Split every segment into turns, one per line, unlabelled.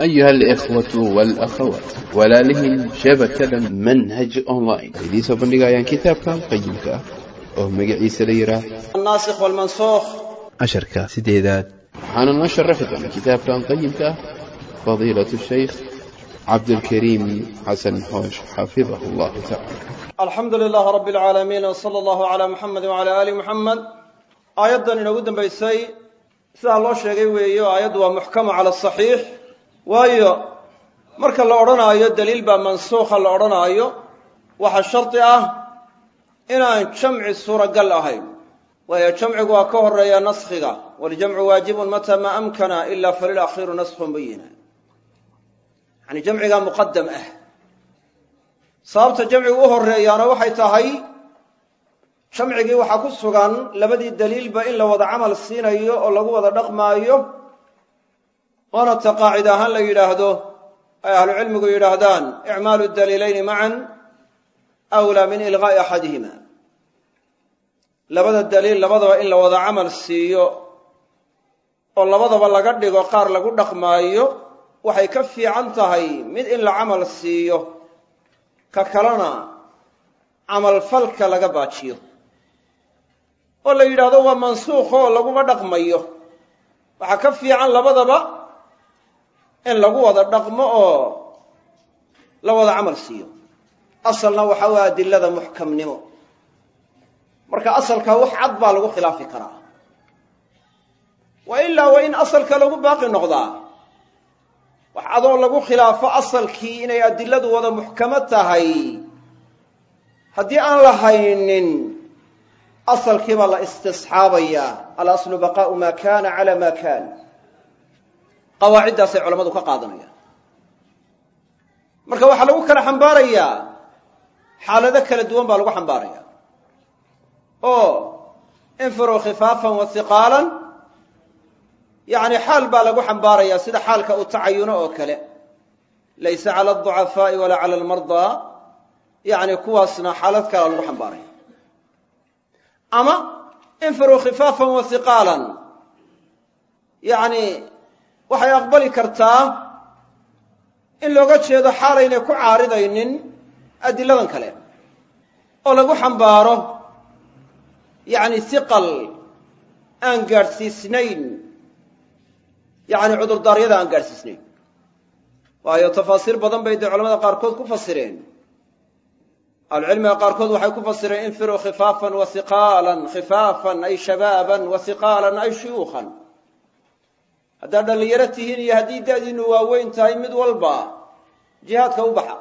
أيها الإخوة والأخوات walaalihii shabakada manhaj online ay idiin soo bandhigayaan kitaabkan qayimka ah oo magaciisa la yidhaah
الناسخ والمنسوخ
casharka sideedaad waxaana noo sharaxi doona kitaabkan qayimka ah fadiilatu shaykh cabdulkariim xasan xoosh xafidahu allahu tacala
الحمد لله رب العالمين وصلى الله على محمد وعلى آل محمد aayaddan inoogu dambaysay sidaa loo sheegay weeyo aayaddu waa muxkamu cala asaxiix waayo marka la odhanaayo daliil baa mansuukha la odhanaayo. Waxaa shardi ah inaan jamci suuragal ahayn waayo jamcigu waa ka horreeya naskhiga. Waljamcu waajibun mata ma amkana ila falilakhiiru naskhun bayina yani jamcigaa muqadam ah. Sababta jamcigu u horeeyaana waxay tahay jamcigii waxaa ku sugan labadii daliilba in la wada camal siinayo oo lagu wada dhaqmaayo waana ta qaacida ahaan la yidhaahdo ay ahlucilmigu yidhaahdaan icmaalu daliilayni macan awlaa min ilqaa'i axadihima labada daliil labadaba in la wada camal siiyo oo labadaba laga dhigo qaar lagu dhaqmaayo waxay ka fiican tahay mid in la camal siiyo ka kalena camalfalka laga baajiyo. Oo la yidhaahdo waa mansuukhoo laguma dhaqmayo. Waxaa ka fiican labadaba in lagu wada dhaqmo oo la wada camal siiyo. Asalna waxa u adilada muxkamnimo. Marka asalka wax cad baa lagu khilaafi karaa. Wa ilaa waa in asalka lagu baaqi noqdaa. Wax adoo lagu khilaafo asalkii inay adiladu wada muxkamo tahay. Haddii aan la haynin asalkii baa la istisxaabayaa. Alaslu baqaau ma kana cala ma kan qawaaciddaasay culammadu ka qaadanayaan. Marka waxaa lagu kala xambaarayaa xaalado kala duwan baa lagu xambaaraya. Oo infiruu khifaafan wa hiqaalan yani xaal baa lagu xambaaraya sida xaalka uu tacayuno oo kale. Laysa cala alducafaa'i walaa cala almardaa yani kuwaasna xaalad kalea lagu xambaaraya. Ama infiruu khifaafan wa hiqaalan waxay aqbali kartaa in looga jeedo xaalaynay ku caaridaynin adiladan kale oo lagu xambaaro yani hiqal aan gaadhsiisnayn yani cudurdaaryada aan gaadhsiisnayn waayo tafaasiir badan bay dee culamada qaarkood ku fasireen. Ahlucilmiga qaarkood waxay ku fasireen infiruu khifaafan wa hiqaalan khifaafan ay shabaaban wa hiqaalan ay shuyuukhan haddaad dhallinyaro tihiin iyo haddii da'diinu waaweyn tahay mid walba jihaadka u baxa.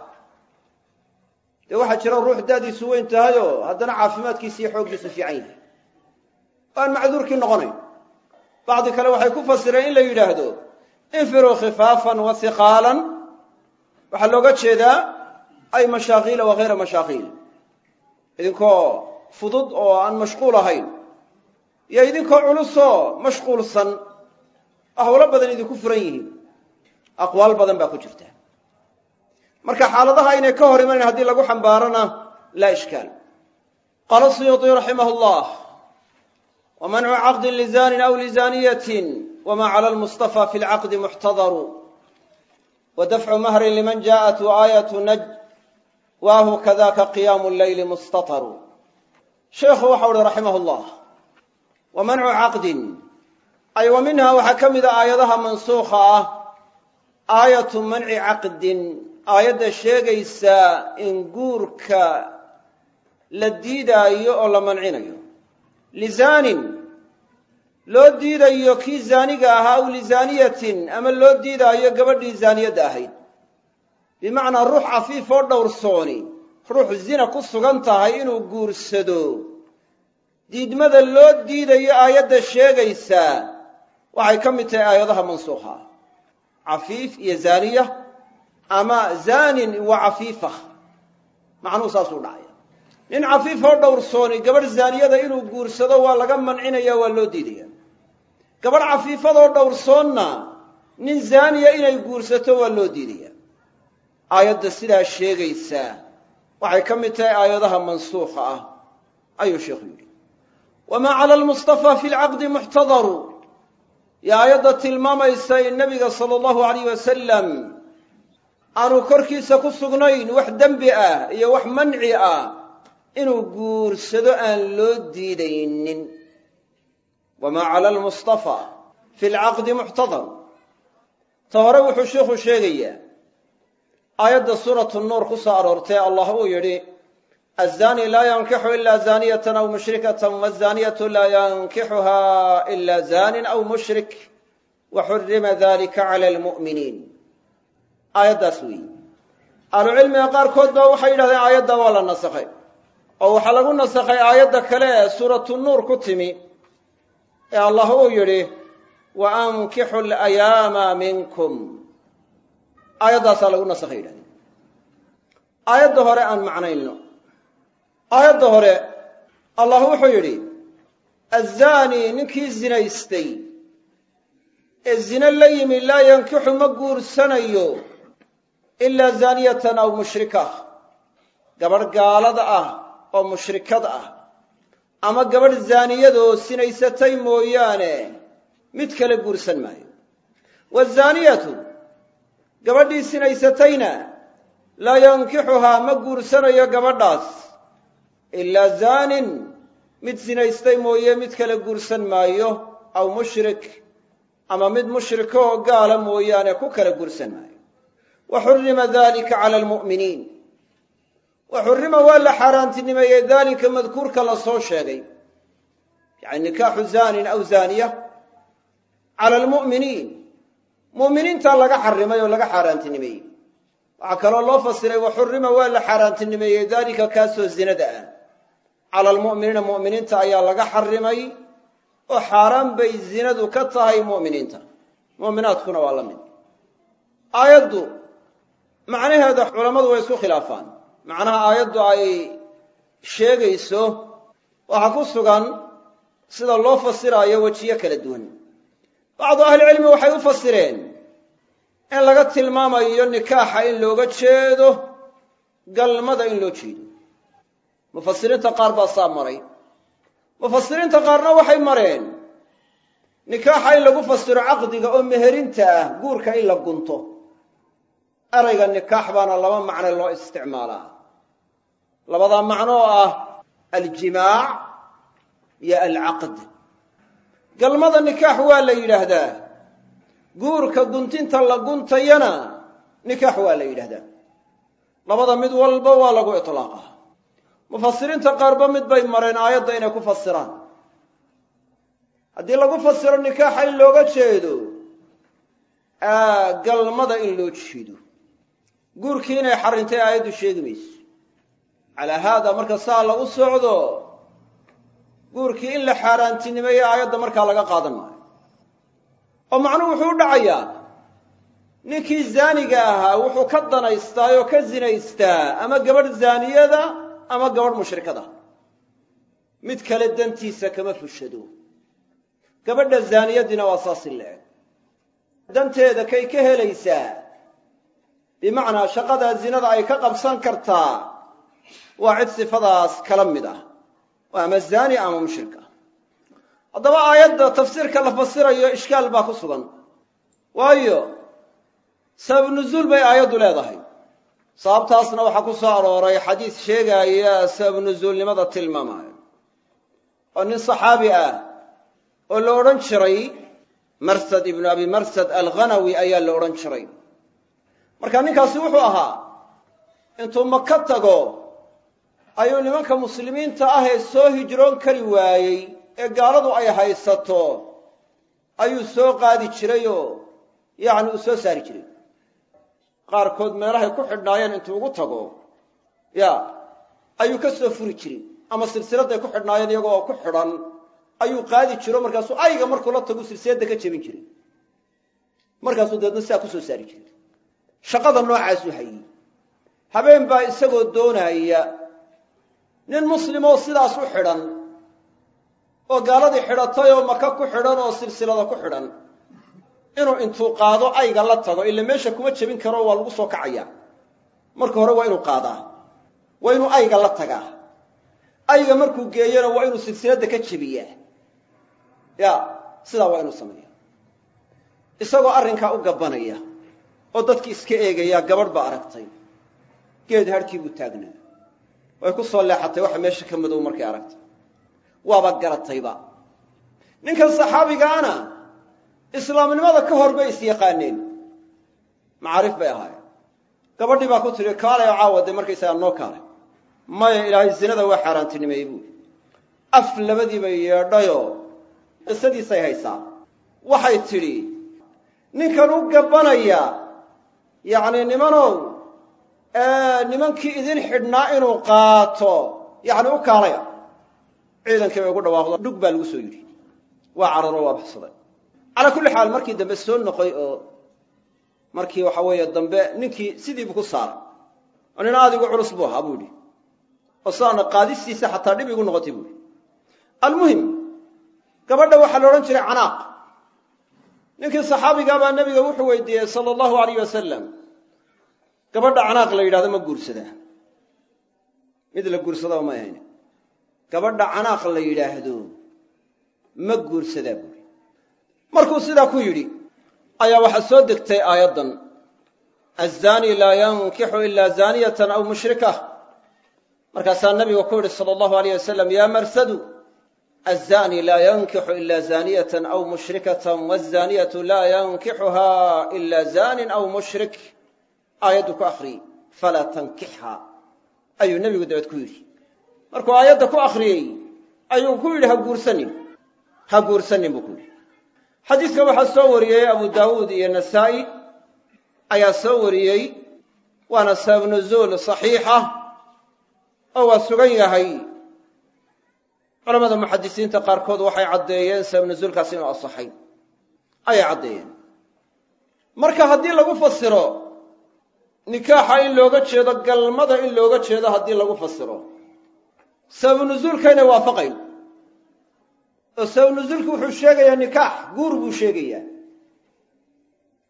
Dee waxaa jira ruux da'diisu weyn tahayoo haddana caafimaadkiisa iyo xooggiisu fiican yahay. O aan macduurkii noqonayn bacdi kale waxay ku fasireen in la yidhaahdo infiruu khifaafan wa hiqaalan waxaa looga jeedaa ay mashaakiila wa hayra mashaakiil idinkoo fudud oo aan mashquul ahayn. Iyo idinkoo culusoo mashquulsan ahwalo badan idinku furan yihiin aqwaal badan baa ku jirta marka xaaladaha inay ka hor imanayn haddii lagu xambaarona laa ishkaal qaala suyuuطi raximah اllah wamancu caqdin lizanin aw lizaniyatin wma clى lmustafa fi lcaqdi muxtadaru wadafcu mahrin liman jaءat aayat naj waahu kadaka qiyaamu leyli mustataru sheikhu waxau uhi raximah اllah wamancu caqdin ay wa minhaa waxaa ka mida aayadaha mansuukha ah. Aayatu manci caqdin. Aayadda sheegaysa in guurka la diidaayo oo la mancinayo. Lizaanin loo diidayo kii zaaniga ahaa aw lizaaniyatin ama loo diidaayo gabadhii zaaniyadda ahayd. Bimacnaa ruux cafiif oo dhowrsooni ruux zina ku sugan tahay inuu guursado. Diidmada loo diidayo aayadda sheegaysaa waxay ka mid tahay aayadaha mansuukha cafiif iyo zaaniya ama zaanin wa cafiifa. Macnuhu saasuu dhacaya. Nin cafiif oo dhowrsooni gabadh zaaniyada inuu guursado waa laga mancinaya waa loo diidaya gabadh cafiifadoo dhowrsoonna nin zaaniya inay guursato waa loo diidaya aayadda sidaa sheegaysaa. Waxay ka mid tahay aayadaha mansuukha ah ayuu sheikhu yidhi. Wamaa cala lmustafaa fi lcaqdi muxtadaru iyo aayadda tilmaamaysa in nebiga sala allahu alayh wasalam aanu korkiisa ku sugnayn wax dembi ah iyo wax manci ah inuu guursado aan loo diidaynin. Wamaa cala almustafa fi lcaqdi muxtadar. Ta hore wuxuu sheikhu sheegayaa aayadda suuratu nuur ku soo aroortay allah uu yidhi azani laa yankixu ila zaniyatan aw mushrikatan wazaniyatu laa yankixuha ila zanin aw mushrik waxurima dalika cala almu'miniin aayaddaas weeyi ahlucilmiga qaarkood baa waxay yidhahdeen aayadda waa la nasakhay oo waxaa lagu nasakhay aayadda kale ee suuratu nuur ku timi ee allah uu yidhi wa ankixu alayaama minkum aayaddaasaa lagu nasakhay hore aan macnayno aayadda hore allah wuxuu yidhi azani ninkii zinaystay ee zine la yimi laa yankixu ma guursanayo ilaa zaaniyatan aw mushrika. Gabadh gaalada ah oo mushrikad ah ama gabadh zaaniyadoo sinaysatay mooyaane mid kale guursan maayo. Wazaaniyatu gabadhii sinaysatayna laa yankixuhaa ma guursanayo gabadhaas ilaa zaanin mid sinaystay mooye mid kale guursan maayo aw mushrik ama mid mushrika oo gaala mooyaane ku kala guursan maayo wa xurima dalika cala almu'miniin wa xurima waa la xaaraantinimeeyey daalika madkuurka la soo sheegay yacni nikaaxu zaanin aw zaaniya cala almu'miniin mu'miniintaa laga xarimay oo laga xaaraantinimeeyey waxaa kaloo loo fasiray wa xurima waa la xaaraantinimeeyey daalika kaasoo zinada ah cala almu'miniina mu'miniinta ayaa laga xarimay oo xaaraan bay zinadu ka tahay mu'miniinta. Mu'minaadkuna waa la mid. Aayaddu macnaheeda culammadu way isku khilaafaan. Macnaha aayaddu ay sheegayso waxaa ku sugan sida loo fasiraayo wejiyo kala duwan. Bacdu ahlicilmi waxay u fasireen in laga tilmaamayo nikaaxa in looga jeedo galmada in loo jeedo mufasiriinta qaar baa saa maray. Mufasiriinta qaarna waxay mareen nikaaxa in lagu fasiro caqdiga oo meherinta ah guurka in la gunto. Erayga nikaax baana laba macno loo isticmaalaa. Labadaa macno oo ah aljimaac iyo alcaqd. Galmada nikaax waa la yidhaahdaa. Guurka guntinta la guntayana nikaax waa la yidhahdaa labada mid walba waa lagu iطlaaqaa mufasiriinta qaarba mid bay mareen aayadda inay ku fasiraan. Haddii lagu fasiro nikaaxa in looga jeedo galmada in loo jeedo. Guurkii inay xarintay aayaddu sheegi mayso. Calaa haada marka saa lagu socdo guurkii in la xaaraantinimeeyo aayadda markaa laga qaadan maayo. Oo macnuhu wuxuu u dhacayaa ninkii zaaniga ahaa wuxuu ka danaystaa oo ka zinaystaa ama gabadh zaaniyada ama gabadh mushrikada. Mid kale dantiisa kama fushado gabadha zaaniyadiina waa saasi la-eg danteeda kay ka helaysaa bimacnaa shaqadaa zinada ay ka qabsan kartaa waa cid sifadaas kala mid ah. Ama zaani ama mushrik ah haddaba aayadda tafsiirka la fasirayo ishkaal baa ku sugan. Waayo sabab nuzuul bay aayaddu leedahay sababtaasna waxaa ku soo arooray xadiis sheegaaya sabab nuzuulnimada tilmaamaayo oo nin saxaabi ah oo la odhan jiray marsad ibnu abi marsad alghanawi ayaa la odhan jiray. Marka ninkaasi wuxuu ahaa intuu maka tago ayuu nimanka muslimiinta ah ee soo hijroon kari waayey ee gaaladu ay haysato ayuu soo qaadi jirayoo yacni uu soo saari jiray qaarkood meelahay ku xidhnaayeen intuu ugu tago. Ya ayuu ka soo furi jiray. Ama silsiladday ku xidhnaayeen iyagoo ku xidhan ayuu qaadi jiro. Markaasuu ayga markuu la tagu silsiladda ka jebin jiray. Markaasuu dabeedna sidaa ku soo saari jiray. Shaqada noocaasuu hayey habeen baa isagoo doonaya nin muslimoo sidaas u xidhan oo gaaladii xidhatay oo maka ku xidhan oo silsilada ku xidhan inuu intuu qaado ayga la tago ila meesha kuma jebin karo waa lagu soo kacaya. Marka hore waa inuu qaadaa. Waa inuu ayga la tagaa. Ayga markuu geeyana waa inuu silsiladda ka jebiyaa. Ya sidaa waa inuu sameeya isagoo arrinkaa u gabbanaya oo dadkii iska eegayaa gabadh baa aragtay. Geed hadhkii buu taagnaa. Way ku soo leexatay waxa meesha ka madow markay aragtay. Waaba garatayba. Ninkan saxaabigaana islaamnimada ka hor bay isyaqaaneen macaarif bay ahaayeen. Gabadhii baa ku tidhi kaalay oo caawa dee markaysagaa noo kaalay. Maya ilaahay zinada waa xaaraantinimeeyey buui af labadiiba yeedhayoo qisadiisay haysaa. Waxay tidhi ninkan u gabbanaya yacni nimanow nimankii idin xidhnaa inuu qaato yacni u kaalaya. Ciidankii bay ugu dhawaaqdo dhug baa lagu soo yidhi. Waa cararo waa baxsaday calaa kulli xaal markii dambe soo noqoy oo markii waxa weeye dambe ninkii sidiibu ku saaray. Oo nin aadigu culus buu ahaa buu yidhi. Oo sidaana qaadistiisa xataa dhib igu noqotay buu yidhi. Almuhim gabadha waxaa la odhan jiray canaaq. Ninkii saxaabigaa baa nebiga wuxuu weydiiyey sala allahu alayh wasalam gabadha canaaq la yidhahdo ma guursadaa. Mid la guursadaa ma ahayn. Gabadha canaaq la yidhaahdo ma guursadaa buuri markuu sidaa ku yidhi ayaa waxaa soo degtay aayaddan. Azzaani laa yankixu ilaa zaaniyatan aw mushrika. Markaasaa nabigu ku yidhi sala allahu alayh wasalam yaa marsadu azzaani laa yankixu ila zaaniyatan aw mushrikatan wazaniyatu laa yankixuha ila zanin aw mushrik. Aayaddu ku akhriyey falaa tankixha ayuu nebigu dabeed ku yidhi. Markuu aayadda ku akhriyey ayuu ku yidhi ha guursanin. Ha guursanin buu ku yidhi xadiiska waxaa soo wariyey abu daawuud iyo nasaa'i ayaa soo wariyey waana sabab nuzuul saxiixa oo waa sugan yahay. Culamada muxadisiinta qaarkood waxay caddeeyeen sabab nuzuulkaas inuu asaxay. Ayay caddeeyeen. Marka haddii lagu fasiro nikaaxa in looga jeedo galmada in looga jeedo haddii lagu fasiro sababu nuzuulkaynay waafaqayn oo nuzuulku wuxuu sheegayaa nikaax guur buu sheegayaa.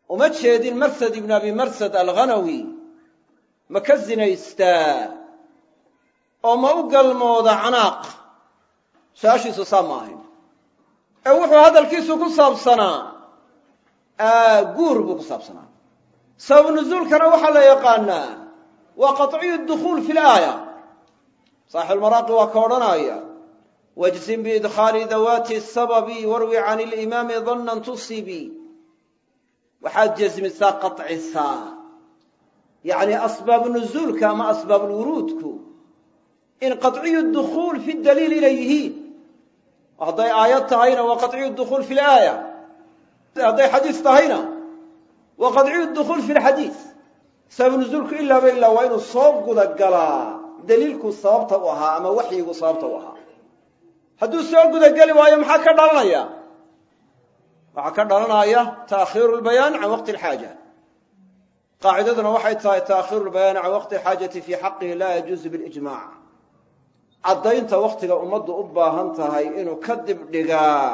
Uma jeedin marsad ibnu abi marsad alghanawi ma ka zinaystaa? Oo ma u galmooda canaaq? Su'aashiisu saa ma ahayn. Ee wuxuu hadalkiisu ku saabsanaa? Guur buu ku saabsanaa. Sabab nuzuulkana waxaa la yaqaanaa waa qaطciyu dukhuul fi laaya saaxibulmaraaqi waa ka odhanaya wajzin biidkhaali dawaati sababi warwi can ilimaami dannan tusibi waxaad jasmisaa qacisaa yacni asbaabu nuzuulka ama asbaabulwuruudku in qaciyu dukhuul fi daliil inay yihiin hadday aayad tahayna waa qaciyu dukhuul fi laaya hadday xadiis tahayna waa qaciyu dukhuul fi lxadiis sababu nuzuulku ilaaba ilaa waa inuu soo gudagalaa daliilku sababta u ahaa ama waxyigu sababta u ahaa hadduu soo gudageli waayo maxaa ka dhalanaya? Waxaa ka dhalanaya taakhiiru lbayaan can waqti alxaaja qaacidaduna waxay tahay taakhiiru lbayaani can waqti alxaajati fii xaqihi laa yajuuzu bilijmac caddaynta wakhtiga ummaddu u baahan tahay inuu ka dib dhigaa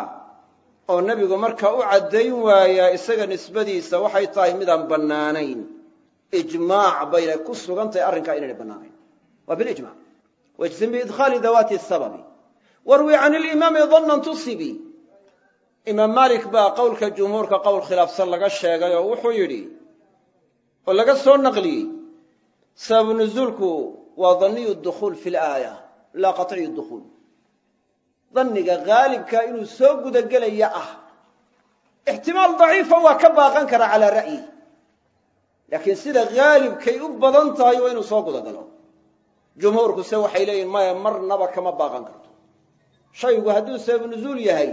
oo nebigu marka u caddayn waayaa isaga nisbadiisa waxay tahay midaan bannaanayn. Ijmaac baynay ku sugan tahay arrinkaa inaynay bannaanayn waa bilijmac wajzim biidkhaali dawaati sababi warwi can ilimaami dannan tusibi. Imaam maalik baa qowlka jumhuurka qowl khilaafsan laga sheegay oo wuxuu yidhi oo laga soo naqliyey sababu nuzuulku waa danniyu dukhuul fi laaya laa qaطciyu dukhuul danniga haalibkaa inuu soo gudagelaya ah ixtimaal daciifa waa ka baaqan karaa calaa ra'yi. Laakiin sida haalibkay u badan tahay waa inuu soo gudagalo. Jumhuurku se waxay leeyihiin maya marnaba kama baaqan karto shaygu hadduu sababu nuzuul yahay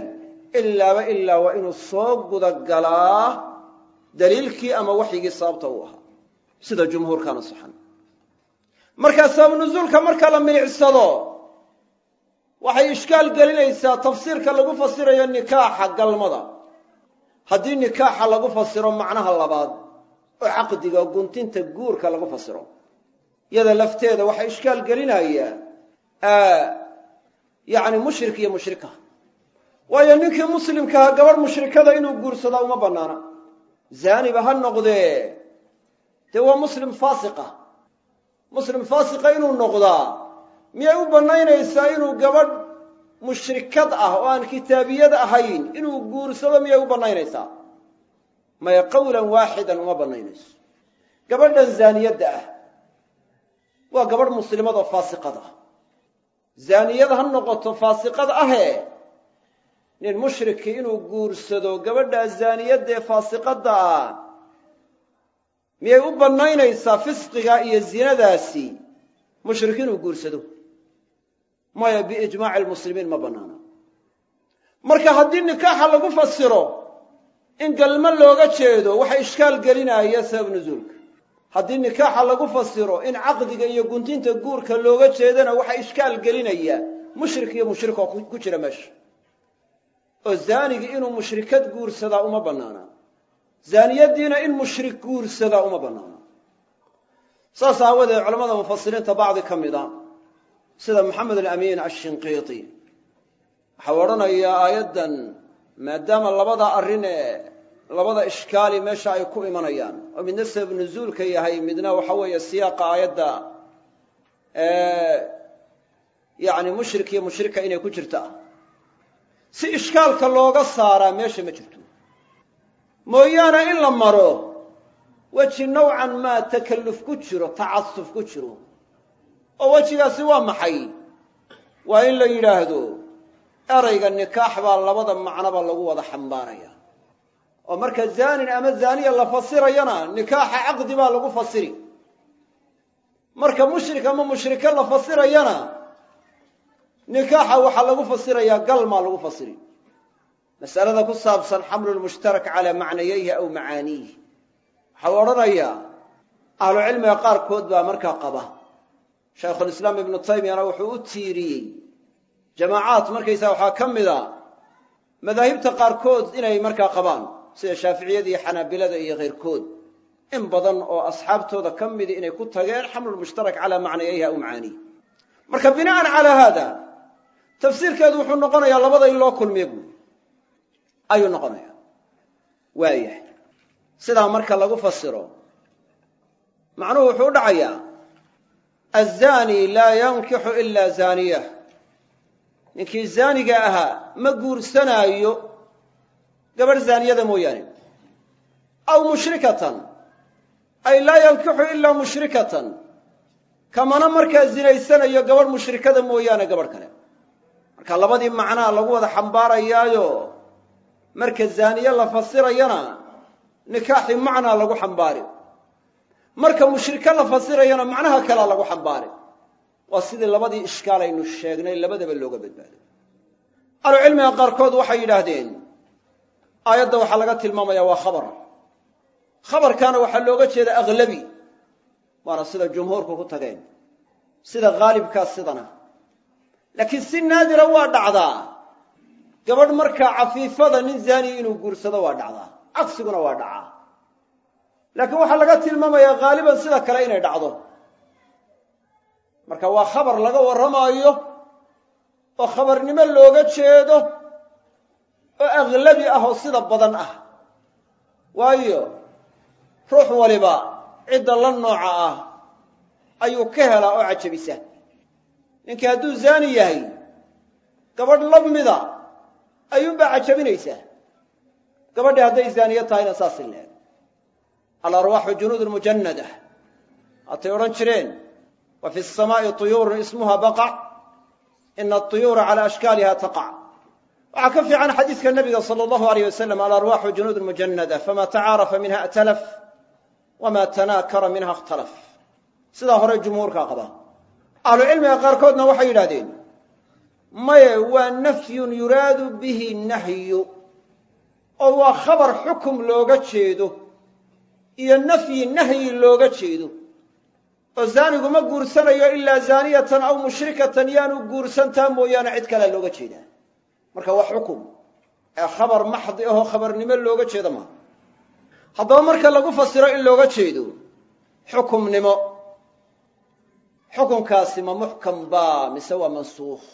ilaaba ilaa waa inuu soo gudagalaa daliilkii ama waxyigii sababta uu ahaa. Sida jumhuurkaana saxan markaa sababu nuzuulka marka la milicsado waxay ishkaal gelinaysaa tafsiirka lagu fasirayo nikaaxa galmada. Haddii nikaaxa lagu fasiro macnaha labaad oo caqdiga guntinta guurka lagu fasiro yada lafteeda waxaa ishkaal gelinaya yacni mushrik iyo mushrika. Waayo ninkii muslimkaha gabadh mushrikada inuu guursadaa uma bannaana. Zaaniba ha noqdee. Dee waa muslim faasiqa. Muslim faasiqa inuu noqdaa. Miyay u bannaynaysaa inuu gabadh mushrikad ah oo aan kitaabiyad ahayn inuu guursado miyay u bannaynaysaa? Maya qawlan waaxidan uma bannaynayso. Gabadhan zaaniyadda ah. Waa gabadh muslimad oo faasiqad ah zaaniyad ha noqoto faasiqad ahee nin mushriki inuu guursado gabadhaa zaaniyaddaee faasiqadda ah miyay u bannaynaysaa fisqiga iyo zinadaasi? Mushrik inuu guursado. Maya biijmaaci lmuslimiin ma bannaana marka haddii nikaaxa lagu fasiro in galmo looga jeedo waxa ishkaal gelinaya sabab nusuulka haddii nikaaxa lagu fasiro in caqdiga iyo guntinta guurka looga jeedana waxa ishkaal gelinaya. Mushrik iyo mushrik oo ku jira meesha oo zaanigi inuu mushrikad guursadaa uma bannaana. Zaaniyaddiina in mushrik guursadaa uma bannaana. Saas aawadeed culamada mufasiriinta bacdi ka mid a sida maxamed alamiin ashinqiiti waxau odhanayaa aayaddan maadaama labada arrin ee labada ishkaali meesha ay ku imanayaan. Oo midna sabab nuzuulka yahay midna waxa weeye siyaaqa aayadda yani mushrik iyo mushrika inay ku jirta. Si ishkaalka looga saaraa meesha ma jirto. Mooyaane in la maro weji nowcan maa takalluf ku jiro tacasuf ku jiro. Oo wejigaasi waa maxay? Waa in la yidhaahdo erayga nikaax baa labada macnoba lagu wada xambaaraya oo marka zaanin ama zaaniya la fasirayana nikaaxa caqdi baa lagu fasiri. Marka mushrik ama mushrike la fasirayana nikaaxa waxaa lagu fasirayaa galmaa lagu fasiri. Masalada ku saabsan xamlu lmushtarak calaa macnayayhi aw macaaniihi waxau odhanayaa ahlucilmiga qaarkood baa markaa qaba. Shaykhulislaam ibnu taymiyana wuxuu u tiiriyey jamaacaad markaysaa waxaa ka mid a madaahibta qaarkood inay markaa qabaan sida shaaficiyada iyo xanaabilada iyo keyrkood. In badan oo asxaabtooda ka midi inay ku tageen xamlulmushtarak calaa macnayayhi aw macaaniihi marka bina'an calaa haada tafsiirkeedu wuxuu noqonayaa labada in loo kulmiya buuli ayuu noqonayaa. Waayahay. Sidaa marka lagu fasiro macnuhu wuxuu u dhacayaa azani laa yankixu ilaa zaaniya ninkii zaaniga ahaa ma guursanaayo gabadh zaaniyada mooyaane. Aw mushrikatan. Ay laa yankixu ilaa mushrikatan. Kamana markaa zinaysanayo gabadh mushrikada mooyaane gabadh kale. Marka labadii macnaa lagu wada xambaarayaayo marka zaaniye la fasirayana nikaaxii macnaa lagu xambaari. Marka mushrike la fasirayana macnaha kalea lagu xambaari. Waa sidii labadii ishkaal aynu sheegnay labadaba looga badbaaday ahlucilmiga qaarkood waxay yidhaahdeen aayadda waxaa laga tilmaamaya waa khabar. Khabarkaana waxaa looga jeeda aghlabi waana sida jumhuurku ku tageen. Sida haalibkaas sidana. Laakiin si naadira waa dhacdaa. Gabadh markaa cafiifada nin zaaniya inuu guursado waa dhacdaa. Cagsiguna waa dhacaa. Laakiin waxaa laga tilmaamayaa haaliban sida kale inay dhacdo. Marka waa khabar laga warramaayo oo khabarnimo looga jeedo oo aghlabi ah oo sida badan ah. Waayo ruux waliba cidda la nooca ah ayuu ka helaa oo cajabisa. Ninkii hadduu zaani yahay gabadh la mida ayuunbaa cajabinaysaa gabadhii hadday zaaniya tahayna saas in leeg alarwaaxu junuudun mujannada. Haatay odhan jireen wa fi samaa'i tuyuurun ismuha baqac ina atuyuura cala ashkaaliha taqac waxaa ka fiican xadiidka nabiga sala allahu alayh wasalam alarwaaxu junuudun mujannada fama tacaarafa minha i'talaf wama tanaakara minha ikhtalaf. Sidaa hore jumhuurkaa qaba. Ahlucilmiga qaarkoodna waxay yidhahdeen maye waa nafyun yuraadu bihi nahyu oo waa khabar xukum looga jeedo iyo nafyi nahyi looga jeedo. Oo zaanigu ma guursanayo ilaa zaaniyatan aw mushrikatan yaanu guursantaa mooyaane cid kalea looga jeedaa marka waa xukum ee khabar maxdi ahoo khabarnimo looga jeedo maaha haddaba marka lagu fasiro in looga jeedo xukumnimo. Xukunkaasi ma muxkam baa mise waa mansuukh?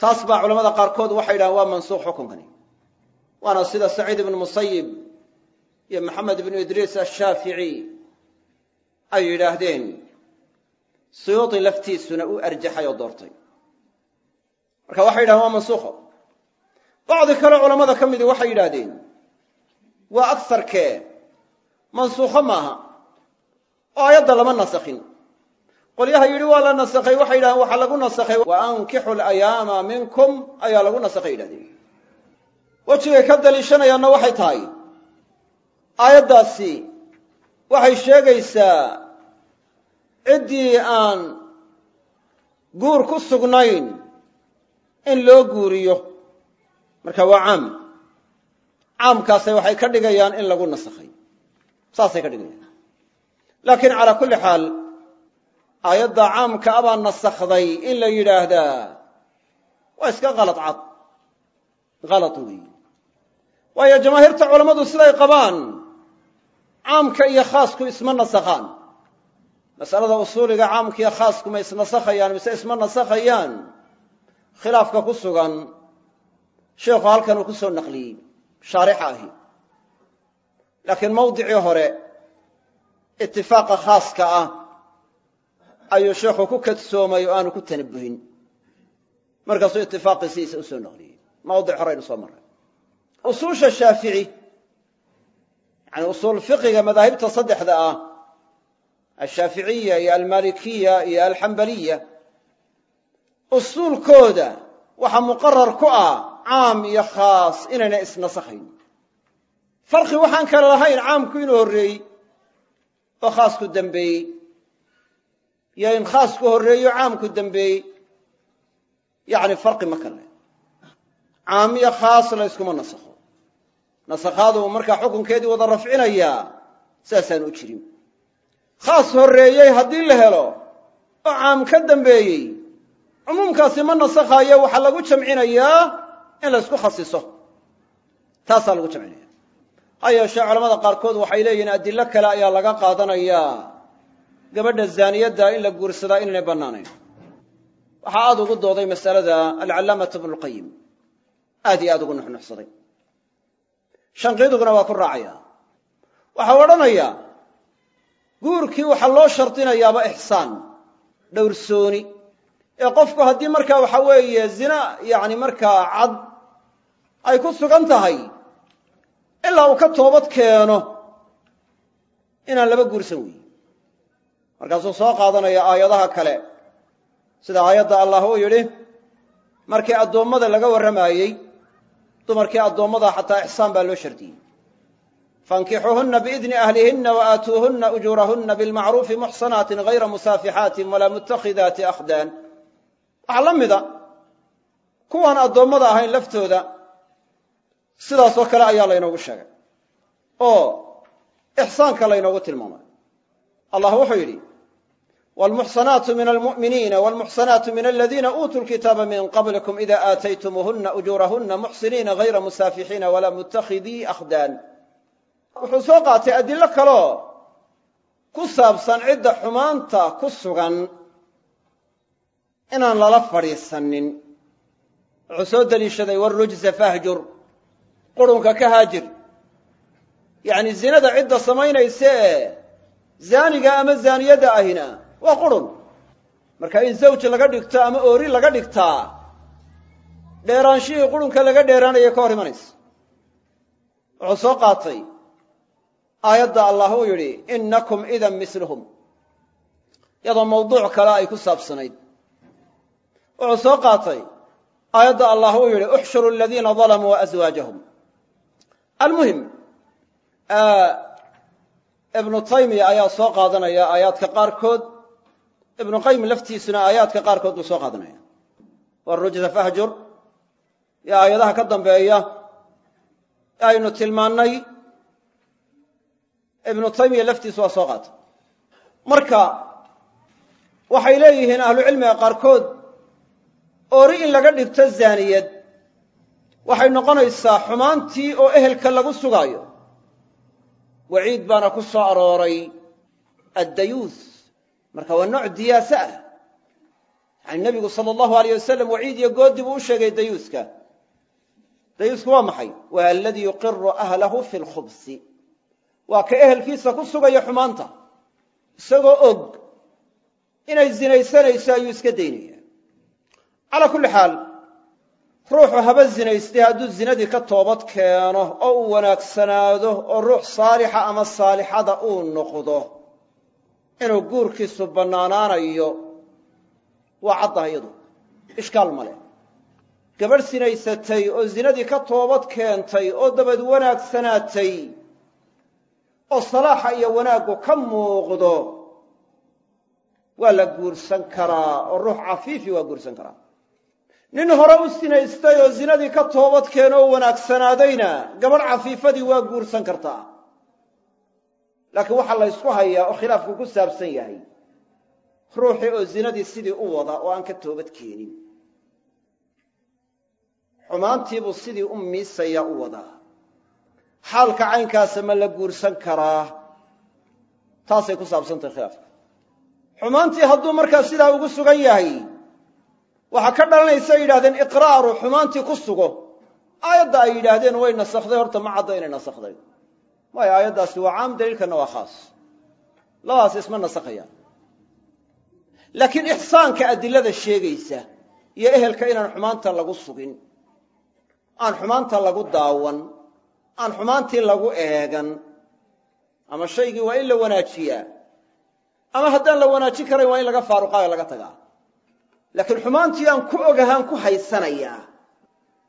Taas baa culamada qaarkood waxay yidhahaan waa mansuukh xukunkani waana sida saciid ibnu musayib iyo maxamed ibnu idriis ashaafici ay yidhaahdeen. Suyuudi laftiisuna u arjaxay oo doortay marka waxay yidhahdeen waa mansuukho. Bacdi kale culamada ka midii waxay yidhaahdeen waa agsarkee mansuukho maaha. Oo aayadda lama nasakhin. Qolyaha yidhi waa la nasakhay. Waxay yidhahdeen waxaa lagu nasakhay. Wa ankixu layaama minkum ayaa lagu nasakhay yidhahdeen. Wejigay ka daliishanayaanna waxay tahay aayaddaasi waxay sheegaysaa ciddii aan guur ku sugnayn in loo guuriyo. Marka waa caam. Caamkaasay waxay ka dhigayaan in lagu nasakhay. Saasay ka dhigayaan. Laakiin calaa kulli xaal aayadda caamka abaa nasakhday in la yidhaahdaa waa iska kalad cad. Kalad weyi waayo jamaahiirta culammadu siday qabaan caamka iyo khaasku isma nasakhaan. Masalada usuuliga caamka iyo khaasku ma isnasakhayaan mise isma nasakhayaan khilaafka ku sugan sheikhu halkan uu ku soo naqliyey shaarixa laakiin mawdicii hore itifaaqa khaaska ah ayuu sheikhu ku kadsoomay oo aanu ku tanabuhin markaasuu itifaaqiisiisa u soo naqliyey. Mawdic horeynu soo marray usuusha shaafici yani usuul fiqiga madaahibta saddexda ah alshaaficiya iyo almalikiya iyo alxambaliya usuulkooda waxaa muqarar ku ah caam iyo khaas inayna isnasakhayn farqi waxaan kale lahayn caamku inuu horreeyey oo khaasku dembeeyey iyo in khaasku horreeyo caamku dembeeyey yacni farqi ma kale. Caam iyo khaas la yskuma nasakho. Nasakhaadu markaa xukunkeedii wada rafcinayaa saasaan u jirin. Khaas horreeyey haddii la helo oo caam ka dambeeyey cumuumkaasi ma nasakhayo waxaa lagu jamcinayaa in la ysku khasiso. Taasaa lagu jamcinaya. Ha yeeshee culamada qaarkood waxay leeyihiin adilo kale ayaa laga qaadanayaa gabadha zaaniyadda in la guursadaa inaynay bannaanayn. Waxaa aada ugu dooday masalada alcallaamatu bnulqayim aad iyo aad ugu nuxnuxsaday. Shanqiiduguna waa ku raacaya. Waxau odhanayaa guurkii waxaa loo shardinayaaba ixsaan. Dhowrsooni ee qofku haddii markaa waxa weeye zina yacni markaa cad ay ku sugan tahay ilaa uu ka toobad keeno inaan laba guursan weyi markaasuu soo qaadanaya aayadaha kale. Sida aayadda allah uu yidhi markii addoommada laga warramaayey dumarkii addoommada xataa ixsaan baa loo shardiyey fankixuuhunna biidni ahlihinna wa aatuuhunna ujuurahunna bilmacruufi muxsanaatin hayra musaafixaatin walaa mutakhidaati akhdaan waxaa la mida kuwaan addoommada ahayn laftooda sidaasoo kale ayaa laynoogu sheegay oo ixsaanka laynoogu tilmaamay. Allah wuxuu yidhi wlmuxsanaatu min almu'miniina wlmuxsanaatu min aladiina uutuu lkitaaba min qablikum ida aataytumuuhunna ujuurahunna muxsiniina hayra musaafixiina walaa muttakhidii akhdaan. Wuxuu soo qaatay adilo kaleo ku saabsan cidda xumaanta ku sugan inaan lala fadhiisanin. Wuxuu soo deliishaday warujza fahjur. Qurunka ka haajir. Yacni zinada cidda samaynaysa ee zaaniga ama zaaniyadda ahina waa qurun. Marka in zawj laga dhigto ama oori laga dhigtaa dheeraanshihii qurunka laga dheeraanaya ka hor imanaysa. Wuxuu soo qaatay. Aayadda allah uu yidhi innakum idan miluhum iyadoo mawduuc kale ay ku saabsanayd wuxuu soo qaatay. Aayadda allah uu yidhi uxshuru aladiina dalamuu waaswaajahum almuhim ibnu taymiya ayaa soo qaadanaya aayaadka qaarkood. Ibnu qayim laftiisuna aayaadka qaarkood buu soo qaadanaya. Warujza fahjur iyo aayadaha ka dambeeya ee aynu tilmaannay. Ibnu taymiya laftiisu waa soo qaatay. Marka waxay leeyihiin ahlucilmiga qaarkood oori in laga dhigto zaaniyad. Waxay noqonaysaa xumaantii oo ehelka lagu sugaayo. Waciid baana ku soo arooray addayuus. Marka waa nooc diyaase ah. Yani nebigu sala allahu alayh wasalam waciid iyo goodi buu u sheegay dayuuska. Dayuusku waa maxay? Waa aladii yuqiru ahlahu fi lkhubsi waa ka ehelkiisa ku sugaya xumaanta. Isagoo og. Inay zinaysanayso ayuu iska daynaya calaa kulli xaal ruuxu haba zinaystay hadduu zinadii ka toobad keeno oo uu wanaagsanaado oo ruux saalixa ama saalixada uu noqdo inuu guurkiisu bannaanaanayo waa caddaha iyadu. Ishkaal ma leh. Gabadh sinaysatay oo zinadii ka toobad keentay oo dabad wanaagsanaatay oo salaaxa iyo wanaaggu ka muuqdo waa la guursan karaa oo ruux cafiifi waa guursan karaa nin hore u sinaystay oo zinadii ka toobad keeno oo wanaagsanaadayna gabadh cafiifadii waa guursan kartaa. Laakiin waxaa la ysku hayaa oo khilaafku ku saabsan yahay ruuxii oo zinadii sidii u wada oo aan ka toobad keenin. Xumaantiibuu sidii u miisaya u wadaa xaalka caynkaasa ma la guursan karaa. Taasay ku saabsantahay khilaafka. Xumaantii hadduu markaa sidaa ugu sugan yahay waxaa ka dhalanaysa yidhahdeen iqraaru xumaantii ku sugo. Aayadda ay yidhaahdeen way nasakhday horta ma cadda inay nasakhday waayo aayaddaasi waa caam daliilkanna waa khaas. Labadaas isma nasakhayaan laakiin ixsaanka adilada sheegaysa iyo ehelka inaan xumaanta lagu sugin aan xumaanta lagu daawan aan xumaantii lagu eegan ama shaygii waa in la wanaajiyaa ama haddaan la wanaajin karayn waa in laga faaruqaayo laga tagaa laakiin xumaantii aan ku ogahaan ku haysanayaa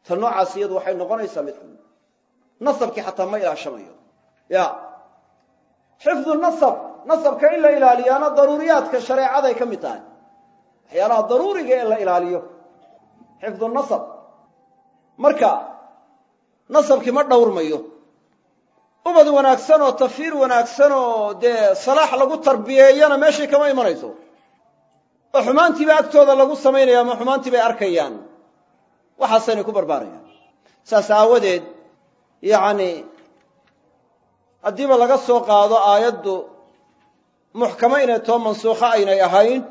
ta noocaas iyadu waxay noqonaysaa mid xun. Nasabkii xataa ma ilaashamayo ya xifdu nasab nasabka in la ilaaliyaana daruuriyaadka shareecaday ka mid tahay. Waxyaalaha daruuriga ee la ilaaliyo xifdu nasab. Marka nasabkii ma dhowrmayo. Ubad wanaagsan oo tafiir wanaagsan oo dee salaax lagu tarbiyeeyana meeshay kama imanayso oo xumaantiiba agtooda lagu samaynaya ama xumaantii bay arkayaan. Waxaasaynay ku barbaarayaan. Saas aawadeed yacni haddiiba laga soo qaado aayaddu muxkamo inay too mansuukho aynay ahayn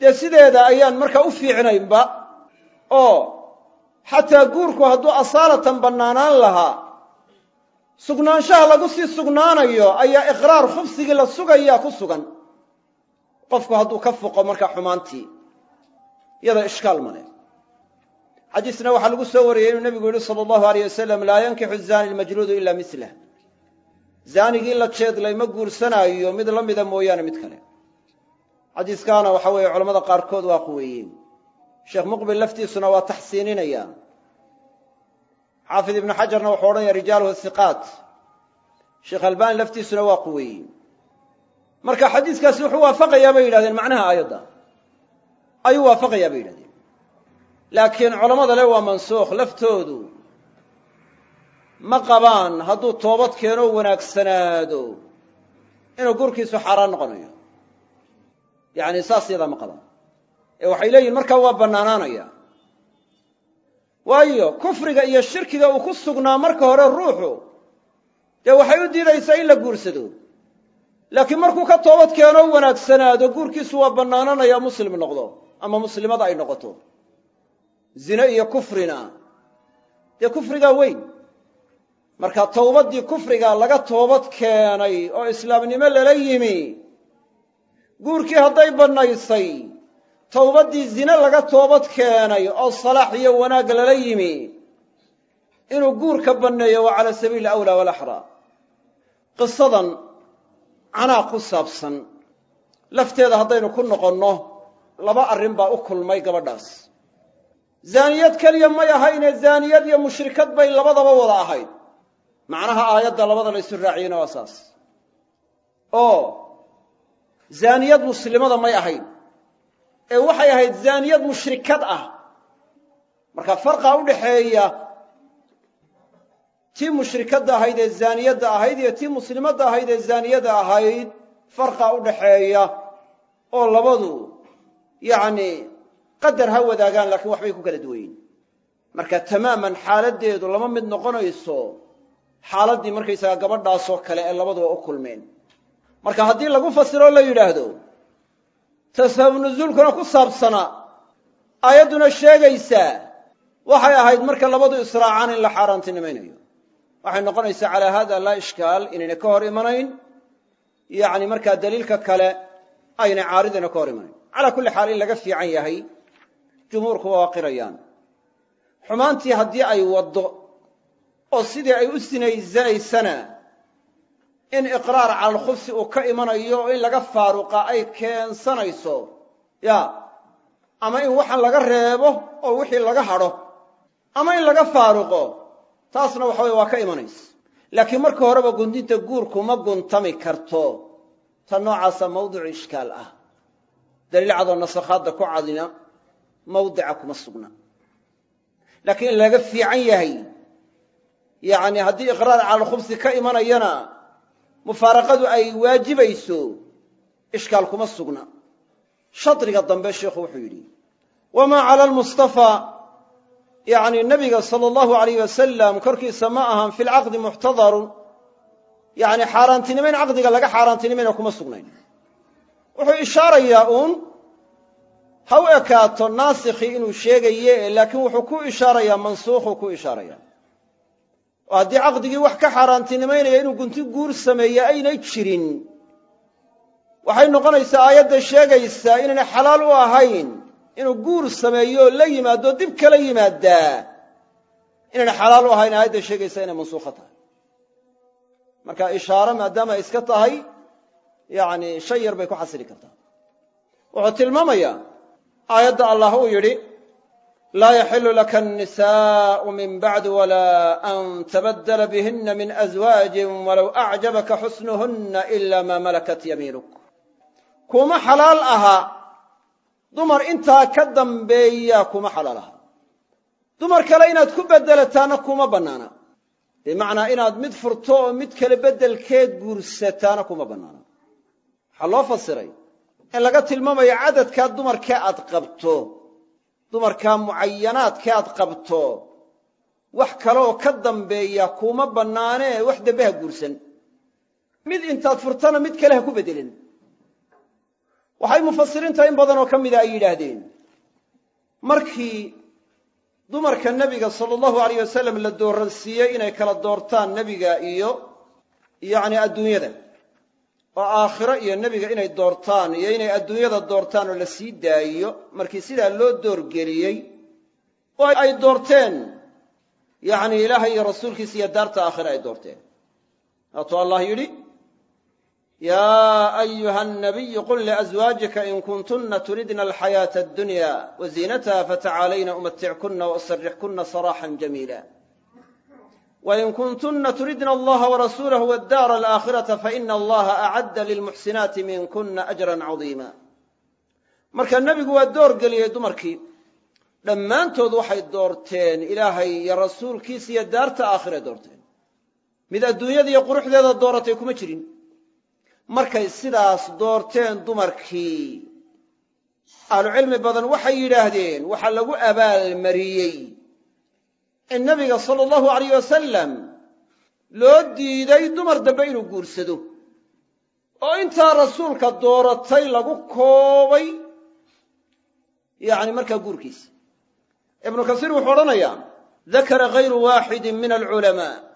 dee sideeda ayaan markaa u fiicnaynba oo xataa guurku hadduu asaalatan bannaanaan lahaa sugnaanshaha lagu sii sugnaanayo ayaa iqraar khubsigii la sugayaa ku sugan qofku hadduu ka foqo markaa xumaantii iyada ishkaal male xadiisna waxaa lagu soo wariyey inuu nebigu yihi sala allahu aleyh wasalam laa yankixu zaani lmajluudu ila milah zaanigii la jeedlay ma guursanaayo mid la mida mooyaane mid kale. Xadiiskaana waxa weeye culamada qaarkood waa quweeyeen. Sheekh muqbil laftiisuna waa taxsiininaya xaafid ibnu xajarna wuxuu odhanaya rijaaluhu hiqaat sheekh albani laftiisuna waa quweeyey marka xadiiskaasi wuxuu waafaqayaa bay yidhahdeen macnaha aayadda. Ayuu waafaqayaa bay yidhahdeen. Laakiin culammada le waa mansuukh laftoodu ma qabaan hadduu toobad keenoo wanaagsanaado. Inuu gurkiisu xaaraan noqonayo. Yacni saas yadaa ma qabaan. Ee waxay leeyihiin markaa waa bannaanaanaya. Waayo kufriga iyo shirkiga uu ku sugnaa marka hore ruuxu. Dee waxay u diidaysaa in la guursado laakiin markuu ka toobad keenoo wanaagsanaado guurkiisu waa bannaananaya muslim noqdo ama muslimada ay noqoto. Zine iyo kufrina. Dee kufrigaa weyn. Marka towbaddii kufriga laga toobad keenay oo islaamnimo lala yimi guurkii hadday bannaysay towbaddii zine laga toobad keenay oo salaax iyo wanaag lala yimi inuu guurka banneeyo waa cala sabiili awlaa walaxraa. Qisadan canaaq ku saabsan lafteeda haddaynu ku noqonno laba arrin baa u kulmay gabadhaas. Zaaniyad keliya may ahayne zaaniyad iyo mushrikad bay labadaba wada ahayd. Macnaha aayadda labada la ysu raaciyena waa saas. Oo zaaniyad muslimada may ahayn. Ee waxay ahayd zaaniyad mushrikad ah. Marka farqa u dhaxeeya tii mushrikadda ahayd ee zaaniyadda ahayd iyo tii muslimadda ahayd ee zaaniyadda ahayd farqa u dhaxeeya oo labadu yacni qadar ha wadaagaan laakiin waxbay ku kala duwan marka tamaaman xaaladdeedu lama mid noqonayso xaaladdii markaysagaa gabadhaasoo kale ee labaduba u kulmeen. Marka haddii lagu fasiro la yidhaahdo tashabu nusuulkuna ku saabsanaa aayadduna sheegaysaa waxay ahayd marka labadu israacaan in la xaaraantinimaynayo waxay noqonaysaa calaa hada laa ishkaal inayna ka hor imanayn. Yacni markaa daliilka kale aynay caaridayna ka hor imanayn. Calaa kulli xaal in laga fiican yahay jumhuurkuba waa qirayaan xumaantii haddii ay waddo oo sidii ay u sinaysanaysana in iqraar cala alkhubsi uu ka imanayo oo in laga faaruqa ay keensanayso ya ama in waxaan laga reebo oo wixii laga hadho ama in laga faaruqo taasna waxa weye waa ka imanaysa. Laakiin marka horeba gundinta guurku ma guntami karto ta noocaasa mawdicu ishkaal ah. Daliil cadoo nasakhaadda ku cadina mawdica kuma sugna. Laakiin in laga fiican yahay yacni haddii iqraar cala alkhubsi ka imanayana mufaaraqadu ay waajibayso ishkaal kuma sugna. Shadriga dambe sheikhu wuxuu yidhi wamaa cala almustafaa yacni nebiga sala allahu alayh wasalam korkiisa ma ahan fi lcaqdi muxtadarun. Yacni xaaraantinimayn caqdiga laga xaaraantinimayna kuma sugnayn. Wuxuu ishaarayaa uun ha u ekaato naasikhii inuu sheegaye laakiin wuxuu ku ishaarayaa mansuukhuu ku ishaaraya. Oo haddii caqdigii wax ka xaaraantinimaynaya inuu gunti guur sameeye aynay jirin. Waxay noqonaysaa aayadda sheegaysaa inaynay xalaal u ahayn inuu guur sameeyo la yimaado dib kala yimaadaa. Inaynay xalaal u ahayn aayadda sheegaysaa inay mansuukho tahay. Marka ishaaro maadaama iska tahay yacni shay yar bay ku xasili kartaa. Wuxuu tilmaamayaa aayadda allah uu yidhi laa yaxilu laka annisaa'u min bacdi walaa an tabaddala bihina min aswaajin walow acjabaka xusnuhunna ila maa malakat yamiinuk. Kuma xalaal aha dumar intaa ka dambeeya kuma xalaal aha dumar kale inaad ku beddelataana kuma bannaana. Bimacnaa inaad mid furto oo mid kale beddelkeed guursataana kuma bannaana. Waxaa loo fasiray in laga tilmaamayo cadadkaa dumarkee aad qabto dumarkaa mucayanaadkee aad qabto wax kaleoo ka dambeeya kuma bannaanee wax dembe ha guursan. Mid intaad furtana mid kale ha ku beddelin waxay mufasiriinta in badanoo ka mida ay yidhaahdeen. Markii dumarka nebiga sala allahu alayh wasalam la dooransiiyey inay kala doortaan nebiga iyo yacni adduunyada oo aakhiro iyo nebiga inay doortaan iyo inay adduunyada doortaan oo la sii daayiyo markii sidaa loo doorgeliyey oo ay doorteen yacni ilaahay iyo rasuulkiisa iyo daarta aakhira ay doorteen. Waatuu allah yidhi yaa ayuha annabiyu qul liazwaajika in kuntunna turidna alxayaata addunya waziinataha fatacaalayna umatickunna waasarixkunna saraaxan jamiila wain kuntunna turidna allaha warasuulahu waddaara alaakhirata faina allaha acadda lilmuxsinaati minkuna ajran cadiima marka nebigu waa door geliyey dumarkii dhammaantood waxay doorteen ilaahay iyo rasuulkiisa iyo daarta aakhira doorteen mid adduunyada iyo quruxdeeda dooratay kuma jirin markay sidaas doorteen dumarkii. Ahlucilmi badan waxay yidhaahdeen waxaa lagu abaalmariyey. In nebiga sala allahu alayh wasalam loo diiday dumar dambe inuu guursado. Oo intaa rasuulka dooratay lagu koobay yacni markaa guurkiisa. Ibnu kasiir wuxuu odhanayaa dakara hayru waaxidin min alculamaa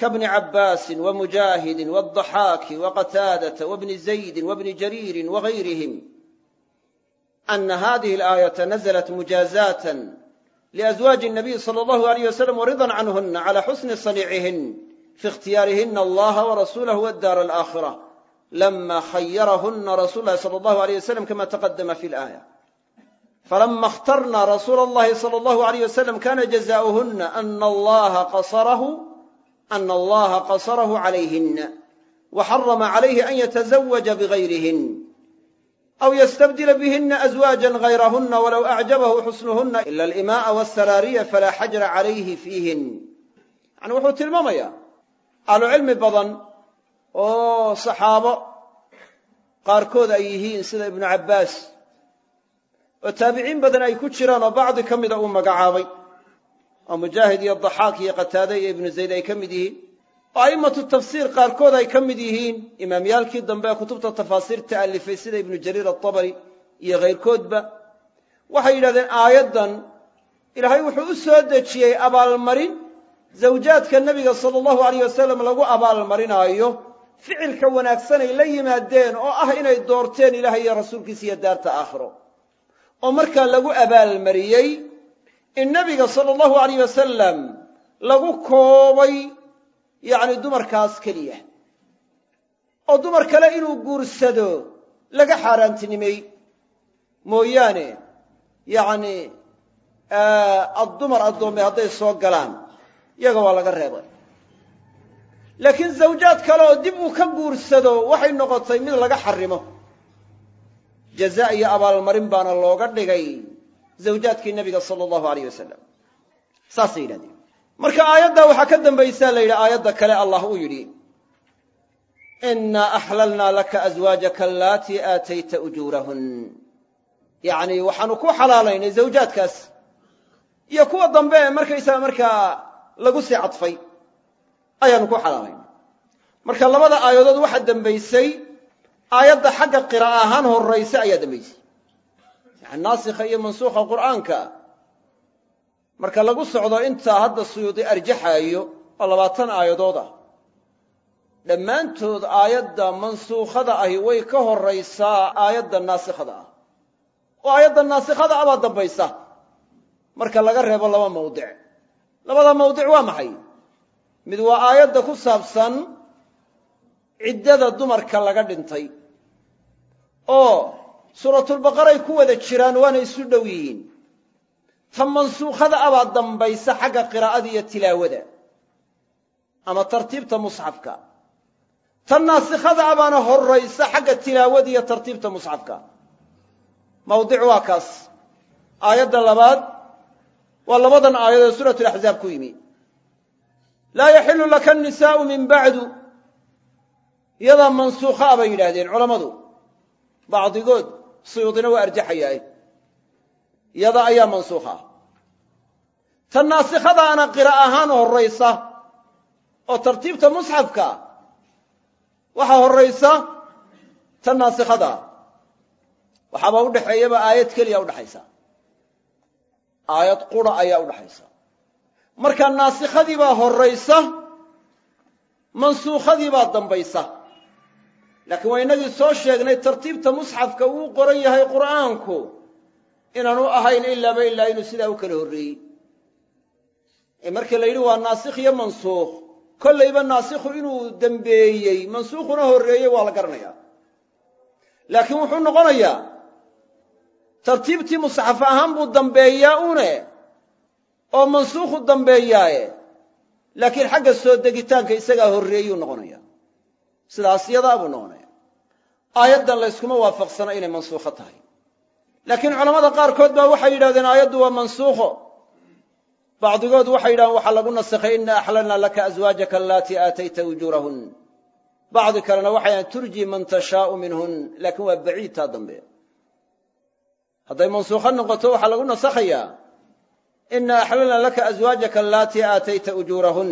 kabni cabbaasin wamujaahidin wadaxaaki waqataadata wabni zaydin wabni jariirin wagayrihim ana hadihi alaayata naزlat mujaazatan liazwaaji الnabiy salى allahu alayh wasalam waridan canhuna cala xusni saniicihin fi ikhtiyaarihina allaha warasuulahu wadaara alaakhira lama khayarahuna rasuul lahi salى allahu alayh wasalam kama taqadama fi laaya falama اkhtarna rasuula اllahi salى allahu alayh wasalam kana jazaؤuhuna ana allaha qasarahu ana allaha qasarahu calayhina waxarama calayhi an yatazawaja bigayrihin aw ystabdila bihina azwaaja gayrahuna walow acjabahu xusnuhuna ila alima'a wاsaraariya falaa xajra calayhi fiihin yani wuxuu tilmaamayaa ahlucilmi badan oo saxaabo qaarkood ay yihiin sida ibnu cabbaas oo taabiciin badan ay ku jiraan oo bacdi ka mida uu magacaabay oo mujaahid iyo daxaak iyo qataade iyo ibnu zayd ay ka mid yihiin oo a'immatu tafsiir qaarkood ay ka mid yihiin imaamyaalkii dambe ee kutubta tafaasiirta alifay sida ibnu jariir atabari iyo kayrkoodba waxay yidhahdeen aayaddan ilaahay wuxuu u soo dejiyey abaalmarin zawjaadka nebiga sala allahu alayh wasalam lagu abaalmarinaayo ficilka wanaagsanay la yimaadeen oo ah inay doorteen ilahay iyo rasuulkiisa iyo daarta aakhiro. Oo markaa lagu abaalmariyey in nebiga sala allahu alayh wasalam lagu koobay yacni dumarkaas keliya. Oo dumar kale inuu guursado laga xaaraantinimey mooyaane yacni addumar addoome hadday soo galaan iyaga waa laga reebay. Laakiin zawjaad kale oo dib uu ka guursado waxay noqotay mid laga xarimo. Jaza iyo abaalmarin baana looga dhigay zawjaadkii nebiga sala allahu alayh wasalam saasay yidhahdeen. Marka aayaddaa waxaa ka dambaysaa la yidhi aayadda kale allah uu yidhi inaa axlalnaa laka aswaajaka alaatii aatayta ujuurahun yacni waxaanu ku xalaalaynay zawjaadkaas. Iyo kuwa dambe ee markaysaga markaa lagu sii cadfay ayaanu ku xalaalaynay. Marka labada aayadood waxaa dembaysay aayadda xagga qiraa'a ahaan ayaa dembaysay yani naasikha iyo mansuukha qur'aanka. Marka lagu socdo intaa hadda suyuudi arjaxaayo oo labaatan aayadood ah dhammaantood aayadda mansuukhada ahi way ka horraysaa aayadda naasikhada ah. Oo aayadda naasikhada ah baa dambaysa. Marka laga reebo laba mawdic. Labada mawdic waa maxay? Mid waa aayadda ku saabsan ciddada dumarka laga dhintay. Oo suuratulbaqaray ku wada jiraan waana isu dhow yihiin ta mansuukhada abaa dambaysa xagga qiraa'ada iyo tilaawada ama tartiibta musxafka. Ta naasikhada abaana horraysa xagga tilaawada iyo tartiibta musxafka. Mawdic waa kaas. Aayadda labaad waa labadan aayadoo suurat laxzaab ku yimi. Laa yaxilu laka annisaa'u min bacdu iyadaa mansuukha a bay yidhaahdeen culammadu bacdigood suyuudina waa arjaxayaa iyada ayaa mansuukha ah ta naasikhadaana qira ahaan horraysa oo tartiibta musxafka waxaa horraysa ta naasikhadaa waxaaba udhaxeeyaba aayad keliya udhaxaysa aayad qura ayaa udhaxaysa marka naasikhadii baa horraysa mansuukhadii baa dambaysa laakiin waa innagii soo sheegnay tartiibta musxafka uu qoran yahay qur'aanku. Inaanu ahayn ilaaba ilaa inuu sidaa u kala horreeyey. Ee markii la yidhi waa naasikh iyo mansuukh. Kollayba naasikhu inuu dembeeyey mansuukhuna horreeyey waa la garanayaa. Laakiin wuxuu noqonayaa tartiibtii musxaf ahaan buu dambeeyaa une oo mansuukhu dambeeyaaye. Laakiin xagga soo degitaanka isagaa horreeyuu noqonaya sidaas yadaa buu noqonaya. Aayaddan layskuma waafaqsana inay mansuukho tahay. Laakiin culammada qaarkood baa waxay yidhahdeen aayaddu waa mansuukho. Bacdigood waxay yidhahdeen waxaa lagu nasakhay ina axlalna laka aswaajaka alaatii aatayta ujuurahun bacdi kalena waxay yidhahdeen turji man tashaau minhun. Laakiin waa baciid taa dambe. Hadday mansuukho noqoto waxaa lagu nasakhayaa. Ina axlalna laka aswaajaka alaatii aatayta ujuurahun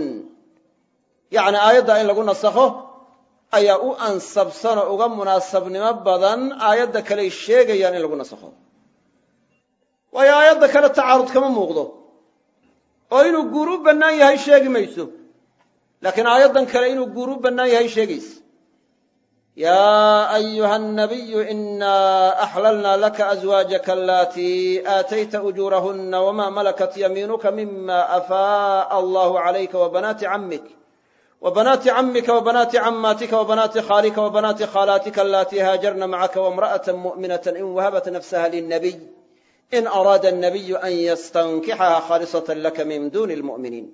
yacni aayadda in lagu nasakho ayaa u ansabsanoo uga munaasabnimo badan aayadda kaley sheegayaan in lagu nasakho. Waayo aayadda kale tacaarud kama muuqdo. Oo inuu guur u bannaan yahay sheegi mayso. Laakiin aayaddan kale inuu guur u bannaan yahay sheegaysa yaa ayuha nabiyu inaa axlalna laka aswaajaka alaatii aatayta ujuurahunna wma malakat yamiinuka mima afaa'a allahu calayka wabanaati cammik wbanaati camika wbanaati camaatika wbanaati khaalika wbanaati khaalaatika alatii haajarna macaka wamra'ata mu'minata in wahabat nafsaha lilnabiy in araada الnabiyu an yastankixaha khaalisata laka min duni lmu'miniin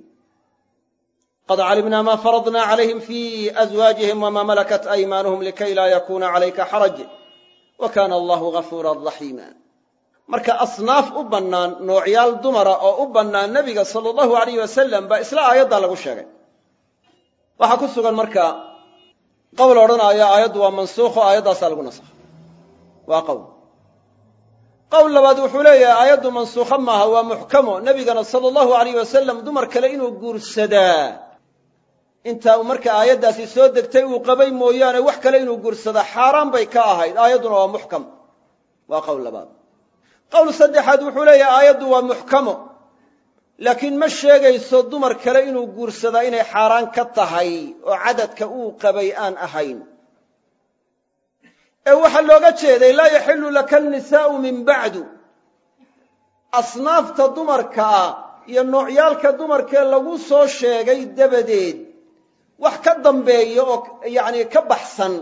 qad calimna ma faradna calayhim fi azwaajihim wma malakat aymaanuhum likay laa yakuna calayka xaraj wa kana allahu gafuura raxiima marka asnaaf u bannaan noocyaal dumara oo u bannaan nebiga sala allahu alayh wasalam baa isla aayaddaa lagu sheegay waxaa ku sugan marka qowl odhanaya aayaddu waa mansuukho aayaddaasaa lagu nasakha waa qowl qowl labaad wuxuu leeyahay aayaddu mansuukho maaha waa muxkamo nebigana sala allahu alayh wasalam dumar kale inuu guursadaa. Intaa uu marka aayaddaasi soo degtay uu qabay mooyaane wax kale inuu guursadaa. Xaaraan bay ka ahayd. Aayadduna waa muxkam. Waa qowl labaad. Qowl saddexaad wuxuu leeyahay aayaddu waa muxkamo laakiin ma sheegayso dumar kale inuu guursadaa inay xaaraan ka tahay oo cadadka uu qabay aan ahayn. Ee waxaa looga jeeday laa yaxilu laka annisaa'u min bacdu asnaafta dumarkaa iyo noocyaalka dumarkee lagu soo sheegay dabadeed wax ka dambeeya oo yacni ka baxsan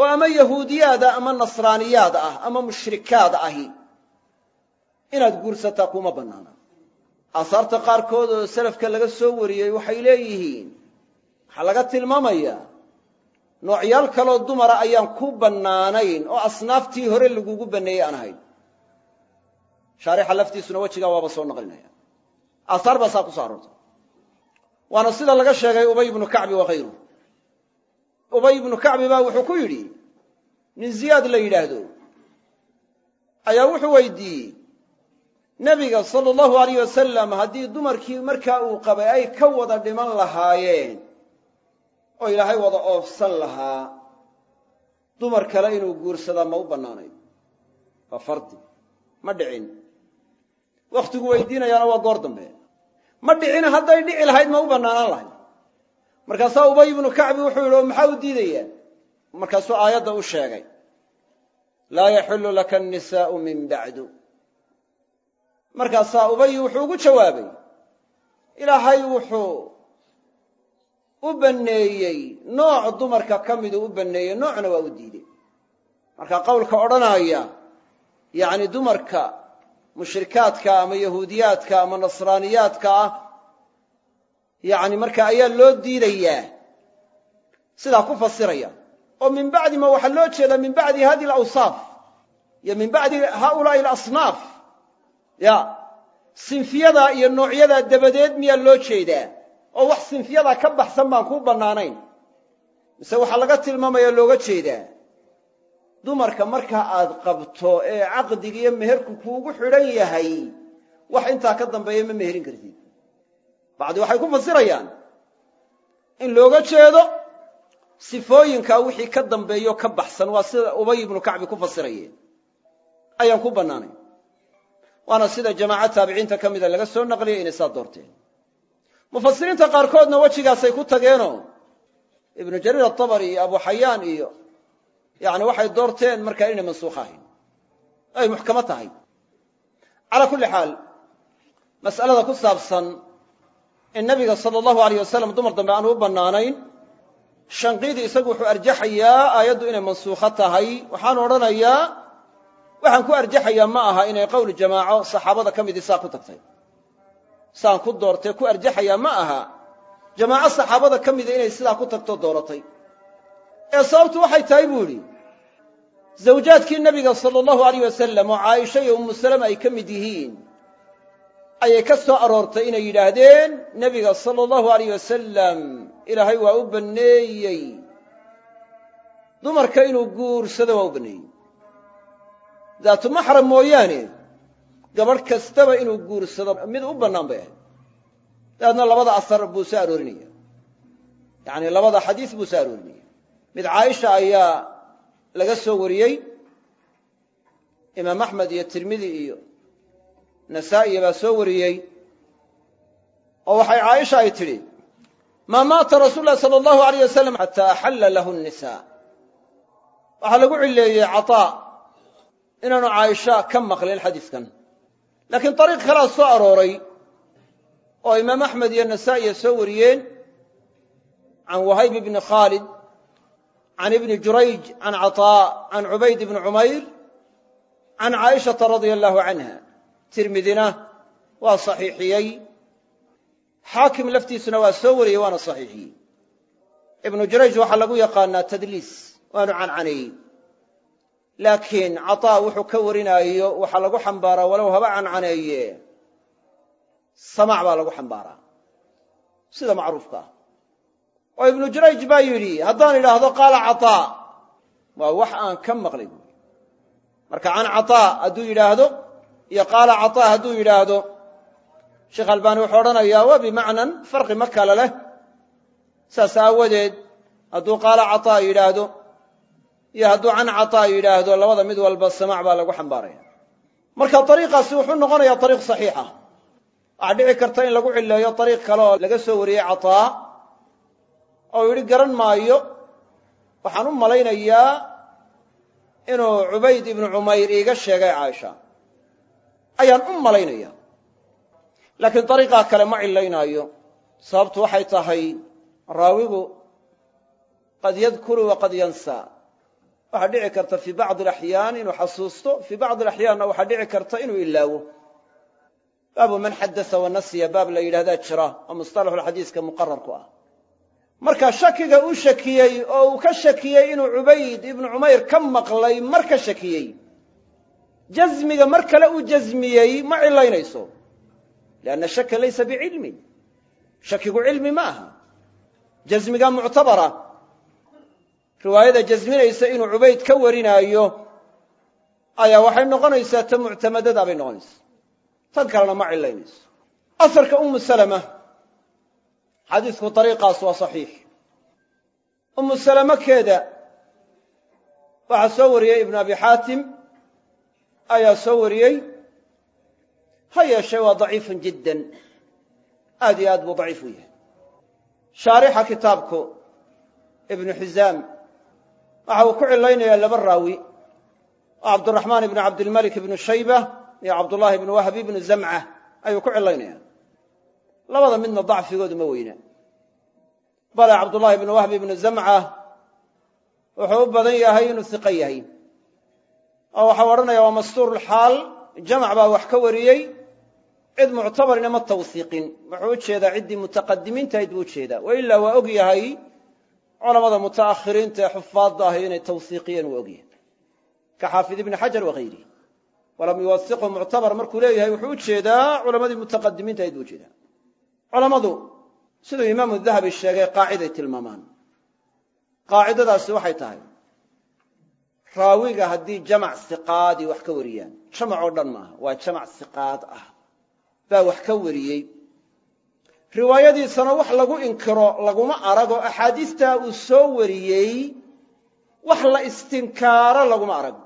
oo ama yahuudiyaada ama nasraaniyaad ah ama mushrikaad ahi inaad guursataa kuma bannaana aasaarta qaarkood oo salafka laga soo wariyey waxay leeyihiin waxaa laga tilmaamayaa noocyaal kaloo dumara ayaan ku bannaanayn oo asnaaftii hore lagugu banneeyey aan ahayn. Shaarixa laftiisuna wejigaa waaba soo naqlinaya aasaar baa ku soo aroortay waana sida laga sheegay ubay ibnu kacbi wakayruh ubay ibnu kacbi baa wuxuu ku yidhi nin ziyaad la yidhaahdo ayaa wuxuu weydiiyey nebiga sala allahu alayh wasalam haddii dumarkii markaa uu qabay ay ka wada dhiman lahaayeen oo ilaahay wada oofsan lahaa dumar kale inuu guursadaa ma u bannaanayd waa fardi. Ma dhicin. Wakhtigu weydiinayaana waa goor dambe. Ma dhicina hadday dhici lahayd ma u bannaanaan lahayd markaasaa ubay ibnu kacbi wuxuu yidhi oo maxaa u diidayaa markaasuu aayadda u sheegay. Laa yaxillu laka annisaa'u min bacdu markaasaa ubay wuxuu ugu jawaabay ilaahay wuxuu u banneeyey nooc dumarka ka miduu u banneeyey noocna waa u diidey. Marka qowlka odhanaya yacni dumarka mushrikaadka ama yahuudiyaadka ama nasraaniyaadka ah yacni marka ayaa loo diidayaa sidaa ku fasiraya oo min bacdi ma waxaa loo jeedaa min bacdi hadi alawsaaf iyo min bacdi haaulaa'i alasnaaf ya sinfiyadaa iyo noocyadaa dabadeed miyaa loo jeedaa? Oo wax sinfiyadaa ka baxsan baan kuu bannaanayn. Mise waxaa laga tilmaamaya looga jeedaa? Dumarka markaa aad qabto ee caqdiga iyo meherku kuugu xidhan yahay wax intaa ka dambeeya ma meherin kartid. Bacdi waxay ku fasirayaan in looga jeedo sifooyinkaa wixii ka dambeeyo ka baxsan waa sida ubay ibnu kacbi ku fasirayeen. Ayaan ku bannaanayn waana sida jamaaca taabiciinta ka mida laga soo naqliyay inay saa doorteen. Mufasiriinta qaarkoodna wejigaasay ku tageenoo ibnu jariir atabari iyo abu xayaan iyo yani waxay doorteen markaa inay mansuukh ahayn. Ay muxkamo tahay. Calaa kulli xaal mas'alada ku saabsan in nabiga sala allahu alayh wasalam dumar dambe aanu u bannaanayn shanqiidi isagu wuxuu arjaxayaa aayaddu inay mansuukho tahay. Waxaanu odhanayaa waxaan ku arjaxayaa ma aha inay qowl jamaaco saxaabada ka midii saa ku tagtay. Saan ku doortee ku arjaxayaa ma aha jamaaco saxaabada ka mida inay sidaa ku tagto dooratay. Ee sababtu waxay tahay buu idhi zawjaadkii nebiga sala allahu alayh wasalam oo caaisha iyo ummu salama ay ka mid yihiin ayay ka soo aroortay inay yidhaahdeen nebiga sala allahu alayh wasalam ilaahay waa u banneeyey. Dumarka inuu guursado waa u banneeyey daatu maxram mooyaane gabadh kastaba inuu guursado mid u bannaan bay ahayd. Dabeedna labada asar buu soo aroorinaya. Yacni labada xadiis buu soo aroorinaya. Mid caaisha ayaa laga soo wariyey imaam axmed iyo tirmidi iyo nasaa'iya baa soo wariyey oo waxay caaisha ay tidhi maa maata rasuul lahi sala allahu alayh wasalam xataa axalla lahu nnisaa waxaa inaanu caaisha ka maqlin xadiiskan laakiin dariiq kalaa soo arooray oo imaam axmed iyo nasaa'iya soo wariyeen can wahayb bni khaalid can ibni jurayj can cataa can cubayd bni cumayr can caaishata radia allahu canha tirmidina waa saxiixiyey. Xaakim laftiisuna waa soo wariyey waana saxiixiyey ibnu jurayj waxaa lagu yaqaanaa tadliis waanu cancaneeyey laakiin cataa wuxuu ka warinaayo waxaa lagu xambaaraa walow haba cancaneeye. Samac baa lagu xambaaraa. Sida macruufka. Ah oo ibnu jurayj baa yidhi haddaan idhaahdo qaala cataa. Waa wax aan ka maqlay buuri marka can cataa hadduu yidhaahdo iyo qaala cataa hadduu yidhaahdo sheekh albaani wuxuu odhanayaa waa bimacnan farqi ma kale leh. Saas aawadeed hadduu qaala cataa yidhaahdo iyo hadduu can cataa yidhaahdo labada mid walba samac baa lagu xambaaraya. Marka ariiqaasi wuxuu noqonayaa ariiq saxiixa waxaa dhici karta in lagu cileeyo ariiq kale oo laga soo wariyey cataa oo yidhi garan maayo waxaan u malaynayaa inuu cubayd ibnu cumayr iiga sheegay caaisha ayaan u malaynaya laakiin dariiqaa kale ma cilaynaayo sababtu waxay tahay raawigu qad yadkuru waqad yansaa waxaa dhici karta fii bacdi alaxyaan inuu xasuusto fii bacdi alaxyaanna waxaa dhici karta inuu ilaawo. Baabu man xadasa wanasiya baab la yidhahdaa jira oo mustalaxulxadiiska muqarar ku ah. Marka shakiga uu shakiyey oo uu ka shakiyey inuu cubayd ibnu cumayr ka maqlay mar ka shakiyey. Jasmiga mar kale uu jasmiyey ma cilaynayso lianna shaka laysa bicilmin shakigu cilmi ma aha. Jasmiga muctabara riwaayada jasminaysa inuu cubayd ka warinaayo ayaa waxay noqonaysaa ta muctamadada bay noqonaysaa tan kalena ma cilaynayso asarka umu salama xadiisku dariiqaas waa saxiix. Umu salamakeeda waxaa soo wariyey ibnu abi xaatim ayaa soo wariyey ha yeeshee waa daciifun jiddan. Aad iyo aad buu daciif u yahay. Shaarixa kitaabku ibnu xisaam waxa ku cilaynayaa laba raawi. Oo cabduraxmaan ibnu cabdilmalik ibnu shayba iyo cabdullaahi ibnu wahb ibnu zamca ayuu ku cilaynaya labada midna dacfigoodu ma weyna. Bale cabdullaahi ibnu wahb ibnu zamca wuxuu u badan yahay inuu hiqo yahay. Oo waxau odhanaya waa mastuurulxaal jamac baa wax ka wariyey. Cid muctabarina ma tawsiiqin wuxuu u jeedaa ciddii mutaqadimiintahayd buu u jeedaa wa ilaa waa og yahay culamada muta'akhiriinta ee xufaadda ahi inay tawsiiqiyeen waa og yahay ka xaafid ibni xajar wagayrihi walam yuwasiqhu muctabar markuu leeyahay wuxuu u jeedaa culamadii mutaqadimiintahayd buu u jeedaa culammadu siduu imaamu dahabi sheegay qaaciday tilmaamaan. Qaacidadaasi waxay tahay raawiga haddii jamac siqaadii wax ka wariyaan jamac oo dhan maaha waa jamac siqaad ah. Baa wax ka wariyey riwaayadiisana wax lagu inkiro laguma arag oo axaadiistaa uu soo wariyey wax la istinkaaro laguma arag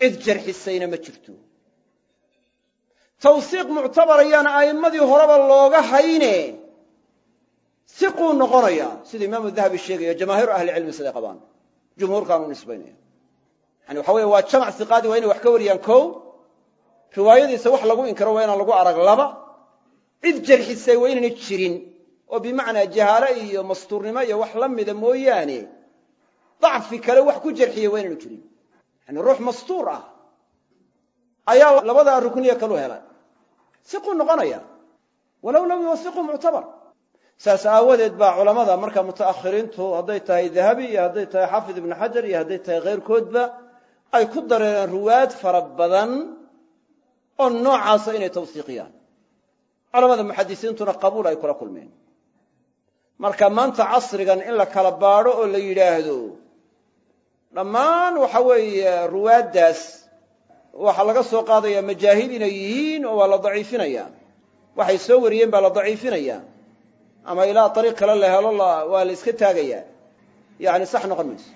cid jarxisayna ma jirto. Tawsiiq muctabar ayaana a'immadii horeba looga hayne siquu noqonayaa siduu imaamu dahabi sheegayo jamaahiiru ahlicilmi siday qabaan. Jumhuurkaanu nisbaynaya. Yani waxa weye waa jamac siqaadi waa inay wax ka wariyaan kow riwaayadiisa wax lagu inkiro waa inaan lagu arag laba. Cid jarxisay waa inayna jirin oo bimacnaa jahaale iyo mastuurnimo iyo wax la mida mooyaane dacfi kale wax ku jarxiyey waa inaynu jirin. Yani ruux mastuur ah ayaa labadaa rukniye kalu helay. Siquu noqonaya. Walow lam yuwasiqu muctabar saas aawadeed baa culammada marka muta'akhiriintu hadday tahay dahabi iyo hadday tahay xaafid ibnu xajar iyo hadday tahay khayrkoodba ay ku dareereen ruwaad fara badan oo noocaasa inay tawsiiqiyaan culamada muxadisiintuna qabuul ay kula kulmeen. Marka maanta casrigan in la kala baadho oo la yidhaahdo dhammaan waxa weeye ruwaaddaas waxaa laga soo qaadayaa majaahil inay yihiin oo waa la daciifinaya. Waxay soo wariyeen baa la daciifinaya. Ama ilaa ariiq kale la helo waa la iska taagayaa yani sax noqon mayso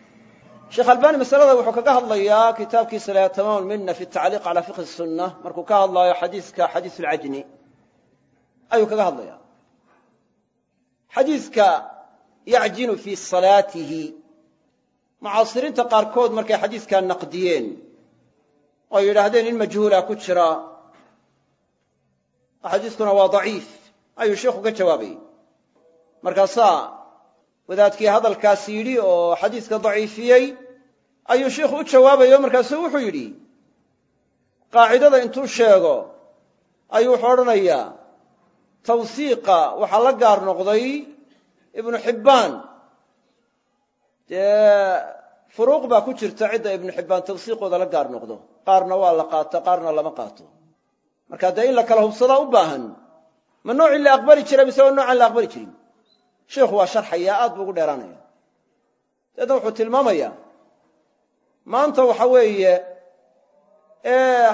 sheekh albani masalada wuxuu kaga hadlayaa kitaabkiisa laha tamaam lmina fi tacliiq cala fiqhi sunna markuu ka hadlaayo xadiiska xadiis lcajni ayuu kaga hadlaya xadiiska yacjinu fii salaatihi mucaasiriinta qaarkood markay xadiiskaa naqdiyeen oo yidhaahdeen in majhuula ku jira xadiiskuna waa daciif ayuu sheikhu ka jawaabayey markaasaa wadaadkii hadalkaas yidhi oo xadiiska daciifiyey ayuu sheikhu u jawaabayo markaasuu wuxuu yidhi qaacidada intuu sheego ayuu wuxuu odhanayaa tawsiiqa waxaa la gaar noqday ibnu xibbaan. Dee furuuq baa ku jirta cidda ibnu xibbaan tawsiiqooda la gaar noqdo. Qaarna waa la qaato qaarna lama qaato. Marka dee in la kala hubsadaa u baahan ma noocii la aqbali jira mise waa noocaan la aqbali jirin sheikhu waa sharxayaa aad buu ugu dheeraanaya dabeedna wuxuu tilmaamayaa. Maanta waxa weeye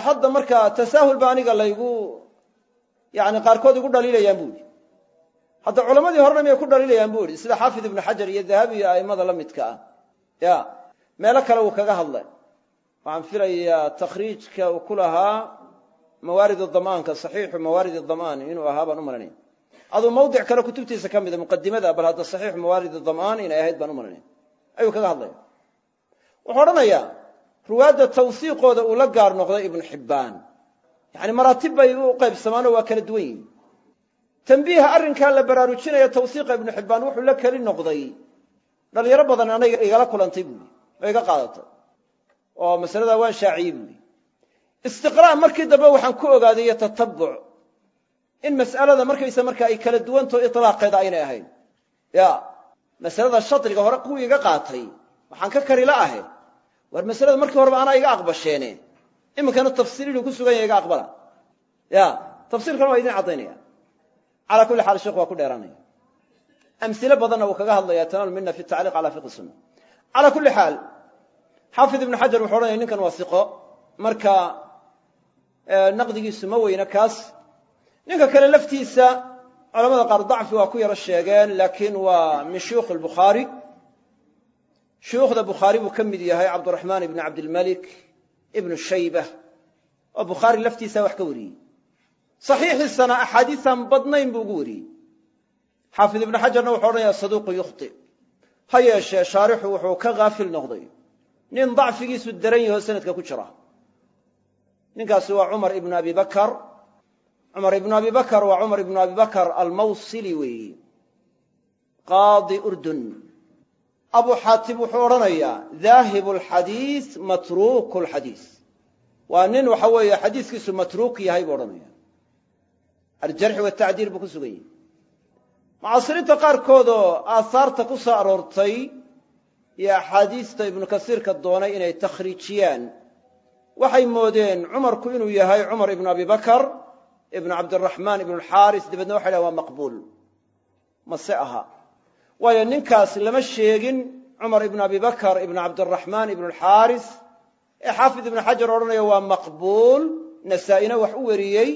hadda markaa tasaahul ba aniga laygu yani qaarkood igu dhaliilayaan bu idhi hadda culammadii horena miyay ku dhaliilayaan bu idhi sida xaafid ibnu xajar iyo dahabi iyo a'immada la midka ah. Ya meelo kale uu kaga hadlay. Waxaan filayaa takhriijka uu ku lahaa mawaarid damaanka saxiixu mawaarid damaan inuu ahaa baan u malanaya aduu mawdic kale kutubtiisa ka mida muqadimada bal hadda saxiixu mawaarid damaan inay ahayd baan u ayuu kaga hadlaya. Wuxuu odhanayaa ruwaadda tawsiiqooda uu la gaar noqday ibnu xibbaan yacni maraatib bay u qaybsamaanoo waa kala duwan yihiin tambiiha arrinkaa la baraarujinaya tawsiiqa ibnu xibbaan wuxuu la keli noqday. Dhalinyaro badan anaga igala kulantay buui oo iga qaadatay oo masaladaa waan shaaciyey buui istiqraa' markii dambe waxaan ku ogaaday iyo tatabuc in mas'alada markaysa marka ay kala duwantaho itlaaqeeda aynay ahayn. Ya masalada shadriga hore kuwii iga qaatay. Waxaan ka karila ahe. War masalada markii horeba anaa iga aqbasheene. Iminkana tafsiir inuu ku sugan yahay iga aqbala. Ya tafsiirkana waa idin caddaynaya. Calaa kulli xaal sheekhu waa ku dheeraanaya. Amsile badanna wuu kaga hadlaya tanaalu mina fi tacliiq cala fiqi sunna. Calaa kulli xaal xaafid ibnu xajar wuxu odhanaya ninkan waa siqo marka naqdigiisu ma weyna kaas ninka kale laftiisa culamada qaar dacfi waa ku yaro sheegeen laakiin waa min shuyuukh albukhaari shuyuukhda bukhaari buu ka mid yahay cabduraxmaan ibni cabdilmalik ibnu shayba oo bukhaari laftiisa wax ka wariyey. Saxiixiisana axaadiisaan badnayn buu ugu wariyey. Xaafid ibnu xajarna wuxuu odhanaya saduuqu yukhti. Ha yeeshee shaarixu wuxuu ka haafil noqday. Nin dacfigiisu daran yaho sanadka ku jira. Ninkaasi waa cumar ibnu abi bakar cumar ibnu abi bakar waa cumar ibnu abi bakar almawsili weeyi qaadi urdun. Abu xaatib wuxuu odhanayaa daahibu alxadiis matruuku lxadiis waa nin waxa weeye xadiiskiisu matruuk yahay buu odhanaya aljarxi watacdiil buu ku sugan yahy mucaasiriinta qaarkoodoo aahaarta ku soo aroortay iyo axaadiista ibnu kasiirka doonay inay takhriijiyaan waxay moodeen cumarku inuu yahay cumar ibnu abi ibnu cabdiraxmaan ibnu alxaaris dabeedna waxay dhahen waa maqbuul. Mase aha. Waayo ninkaas lama sheegin cumar ibnu abi bakar ibnu cabdiraxmaan ibnu alxaaris ee xaafid ibnu xajar odhanaya waa maqbuul. Nasaa-ina wax u weriyey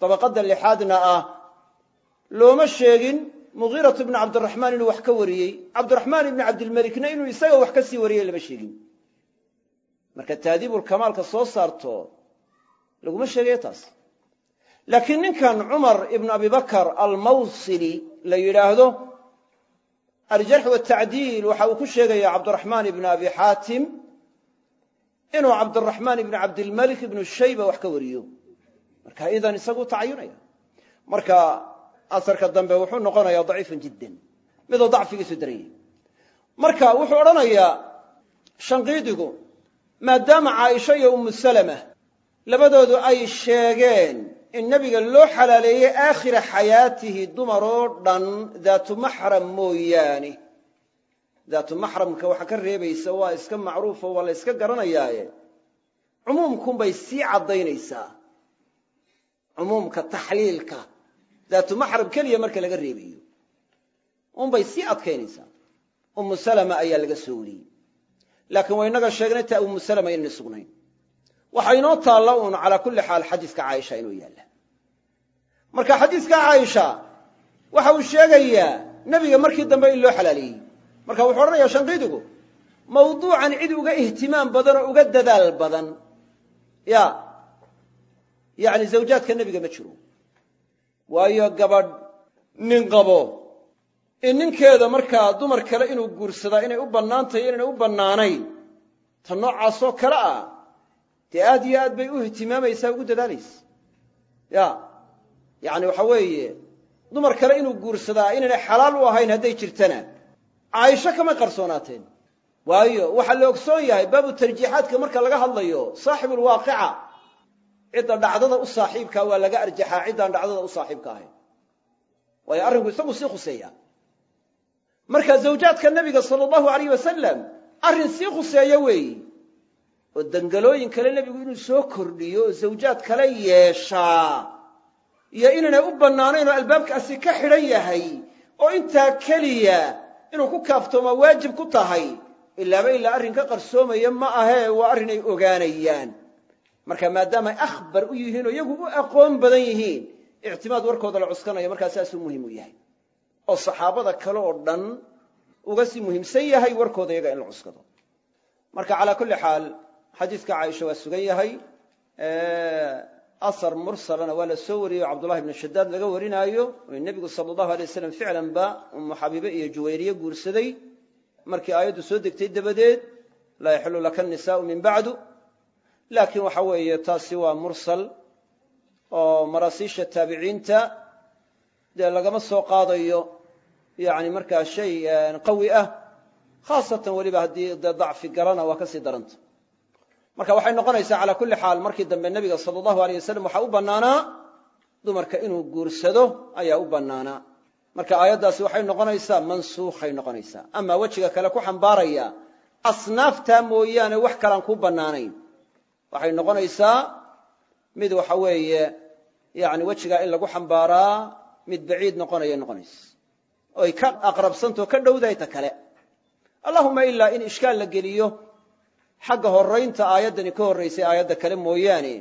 dabaqadda lixaadna ah. Looma sheegin mugiiratu ibnu cabdiraxmaan inuu wax ka wariyey. Cabdiraxmaan ibnu cabdilmelikna inuu isaga wax ka sii wariyey lama sheegin. Marka taadiibulkamaalka soo saarto laguma sheegayo taas laakiin ninkan cumar ibnu abi bakar almawsili la yidhaahdo aljarx watacdiil waxa uu ku sheegaya cabdiraxmaan ibnu abi xaatim inuu cabdiraxmaan ibnu cabdilmalik ibnu shayba wax ka wariyo. Marka idan isagu tacayunaya. Marka asarka dambe wuxuu noqonayaa daciifan jiddan midoo dacfigiisu daranyay marka wuxuu odhanayaa shanqiidigu maadaama caaisha iyo umu salama labadoodu ay sheegeen in nebiga loo xalaaleeyey aakhira xayaatihi dumaroo dhan daatu maxram mooyaane. Daatu maxramka waxaa ka reebaysa waa iska macruufo waa la yska garanayaaye. Cumuumkunbay sii caddaynaysaa. Cumuumka taxliilka daatu maxram keliya marka laga reebayo. Unbay sii adkaynaysaa. Umu salama ayaa laga soo wariyey. Laakiin waa inaga sheegnay ta umu salama inay sugnayn waxa inoo taalla uun calaa kulli xaal xadiiska caaisha inuu yaalla. Marka xadiiska caaisha waxa uu sheegayaa nebiga markii dambe in loo xalaaleeyey marka wuxuu odhanayaa shanqiidigu mawduucan cid uga ihtimaam badan oo uga dadaal badan ya yacni zawjaadka nebiga ma jiro. Waayo gabadh nin qabo. In ninkeeda markaa dumar kale inuu guursadaa inay u bannaan tahay inaynay u bannaanayn ta noocaasoo kale ah dee aad iyo aad bay u ihtimaamaysaa ugu dadaalaysa. Ya yacni waxa weeye dumar kale inuu guursadaa inaynay xalaal u ahayn hadday jirtana caaisho kamay qarsoonaateen waayo waxaa la ogsoon yahay baabu tarjiixaadka marka laga hadlayo saaxibulwaaqica cidda dhacdada u saaxiibkaa waa laga arjaxaa ciddaan dhacdada u saaxiibka ahayn. Waayo arrinku isagu sii khuseeya marka zawjaadka nebiga sala allahu alayh wasalam arrin sii khuseeya weeyi oo dangalooyin kale nebigu inuu soo kordhiyo oo zawjaad kale yeeshaa iyo inaynay u bannaanayn oo albaabkaasi ka xidhan yahay oo intaa keliya inuu ku kaaftoomaa waajib ku tahay ilaaba ilaa arrin ka qarsoomaya ma ahee waa arrin ay ogaanayaan. Marka maadaamay akhbar u yihiin oo iyagu u aqoon badan yihiin ictimaad warkooda la cuskanayo markaa saasuu muhiim u yahay. Oo saxaabada kale oo dhan uga sii muhiimsan yahay warkooda iyaga in la cuskado. Marka calaa kulli xaal xadiiska caaisha waa sugan yahay asar mursalana waa la soo wariyey oo cabdullahi ibnu shadaad laga warinaayo oo nebigu sala allahu alay wasalam ficlanba umu xabiibe iyo juwayriye guursaday. Markii aayaddu soo degtay dabadeed laa yaxilu laka annisaa'u min bacdu laakiin waxa weeye taasi waa mursal oo maraasiisha taabiciinta dee lagama soo qaadayo yani markaa shay qawi ah khaasatan weliba haddii dee dacfi galana waa ka sii daranta marka waxay noqonaysaa calaa kulli xaal markii dambe nebiga sala allahu aleyh wasalam waxaa u bannaanaa? Dumarka inuu guursado ayaa u bannaanaa. Marka aayaddaasi waxay noqonaysaa mansuukhay noqonaysaa. Amaa wejiga kale ku xambaaraya asnaaftaa mooyaane wax kalaan kuu bannaanayn. Waxay noqonaysaa mid waxa weeye yani wejigaa in lagu xambaaraa mid baciid noqonaya noqonaysa oy ka aqrabsantao ka dhowdahay ta kale. Allahuma ilaa in ishkaal la geliyo xagga horaynta aayaddani ka horraysay aayadda kale mooyaane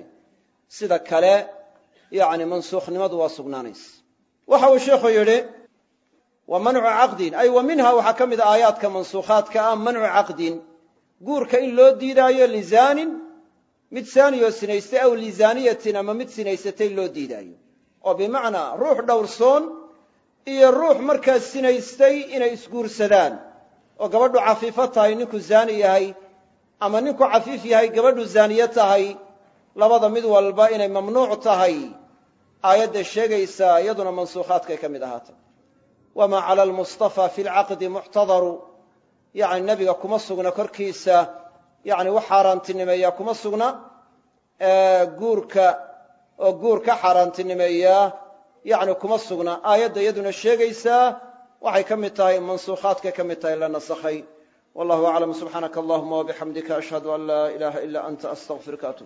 sida kale yani mansuukhnimadu waa sugnaanaysa waxa uu sheikhu yidhi wa mancu caqdin. Ay wa minha waxaa ka mid a aayaadka mansuukhaadka ah mancu caqdin. Guurka in loo diidaayo lizaanin mid saaniyoo sinaystay aw lizaaniyatin ama mid sinaysatay loo diidaayo. Oo bimacnaa ruux dhowrsoon iyo ruux markaa sinaystay inay isguursadaan. Oo gabadhu cafiifo tahay ninku zaani yahay ama ninku cafiif yahay gabadhu zaaniye tahay labada mid walba inay mamnuuc tahay aayadda sheegaysaa iyaduna mansuukhaadkay ka mid ahaatay wamaa cala almustafaa fi lcaqdi muxtadaru yani nebiga kuma sugna korkiisa yani wax xaaraantinimeeya kuma sugna guurka oo guur ka xaaraantinimeeyaa yani kuma sugna. Aayadda iyaduna sheegaysaa waxay ka mid tahay mansuukhaadkay ka mid tahay la nasakhay wallahu aclam subxaanaka allahuma wabixamdika ashhadu an laa ilaha ila anta astaqfiruka atub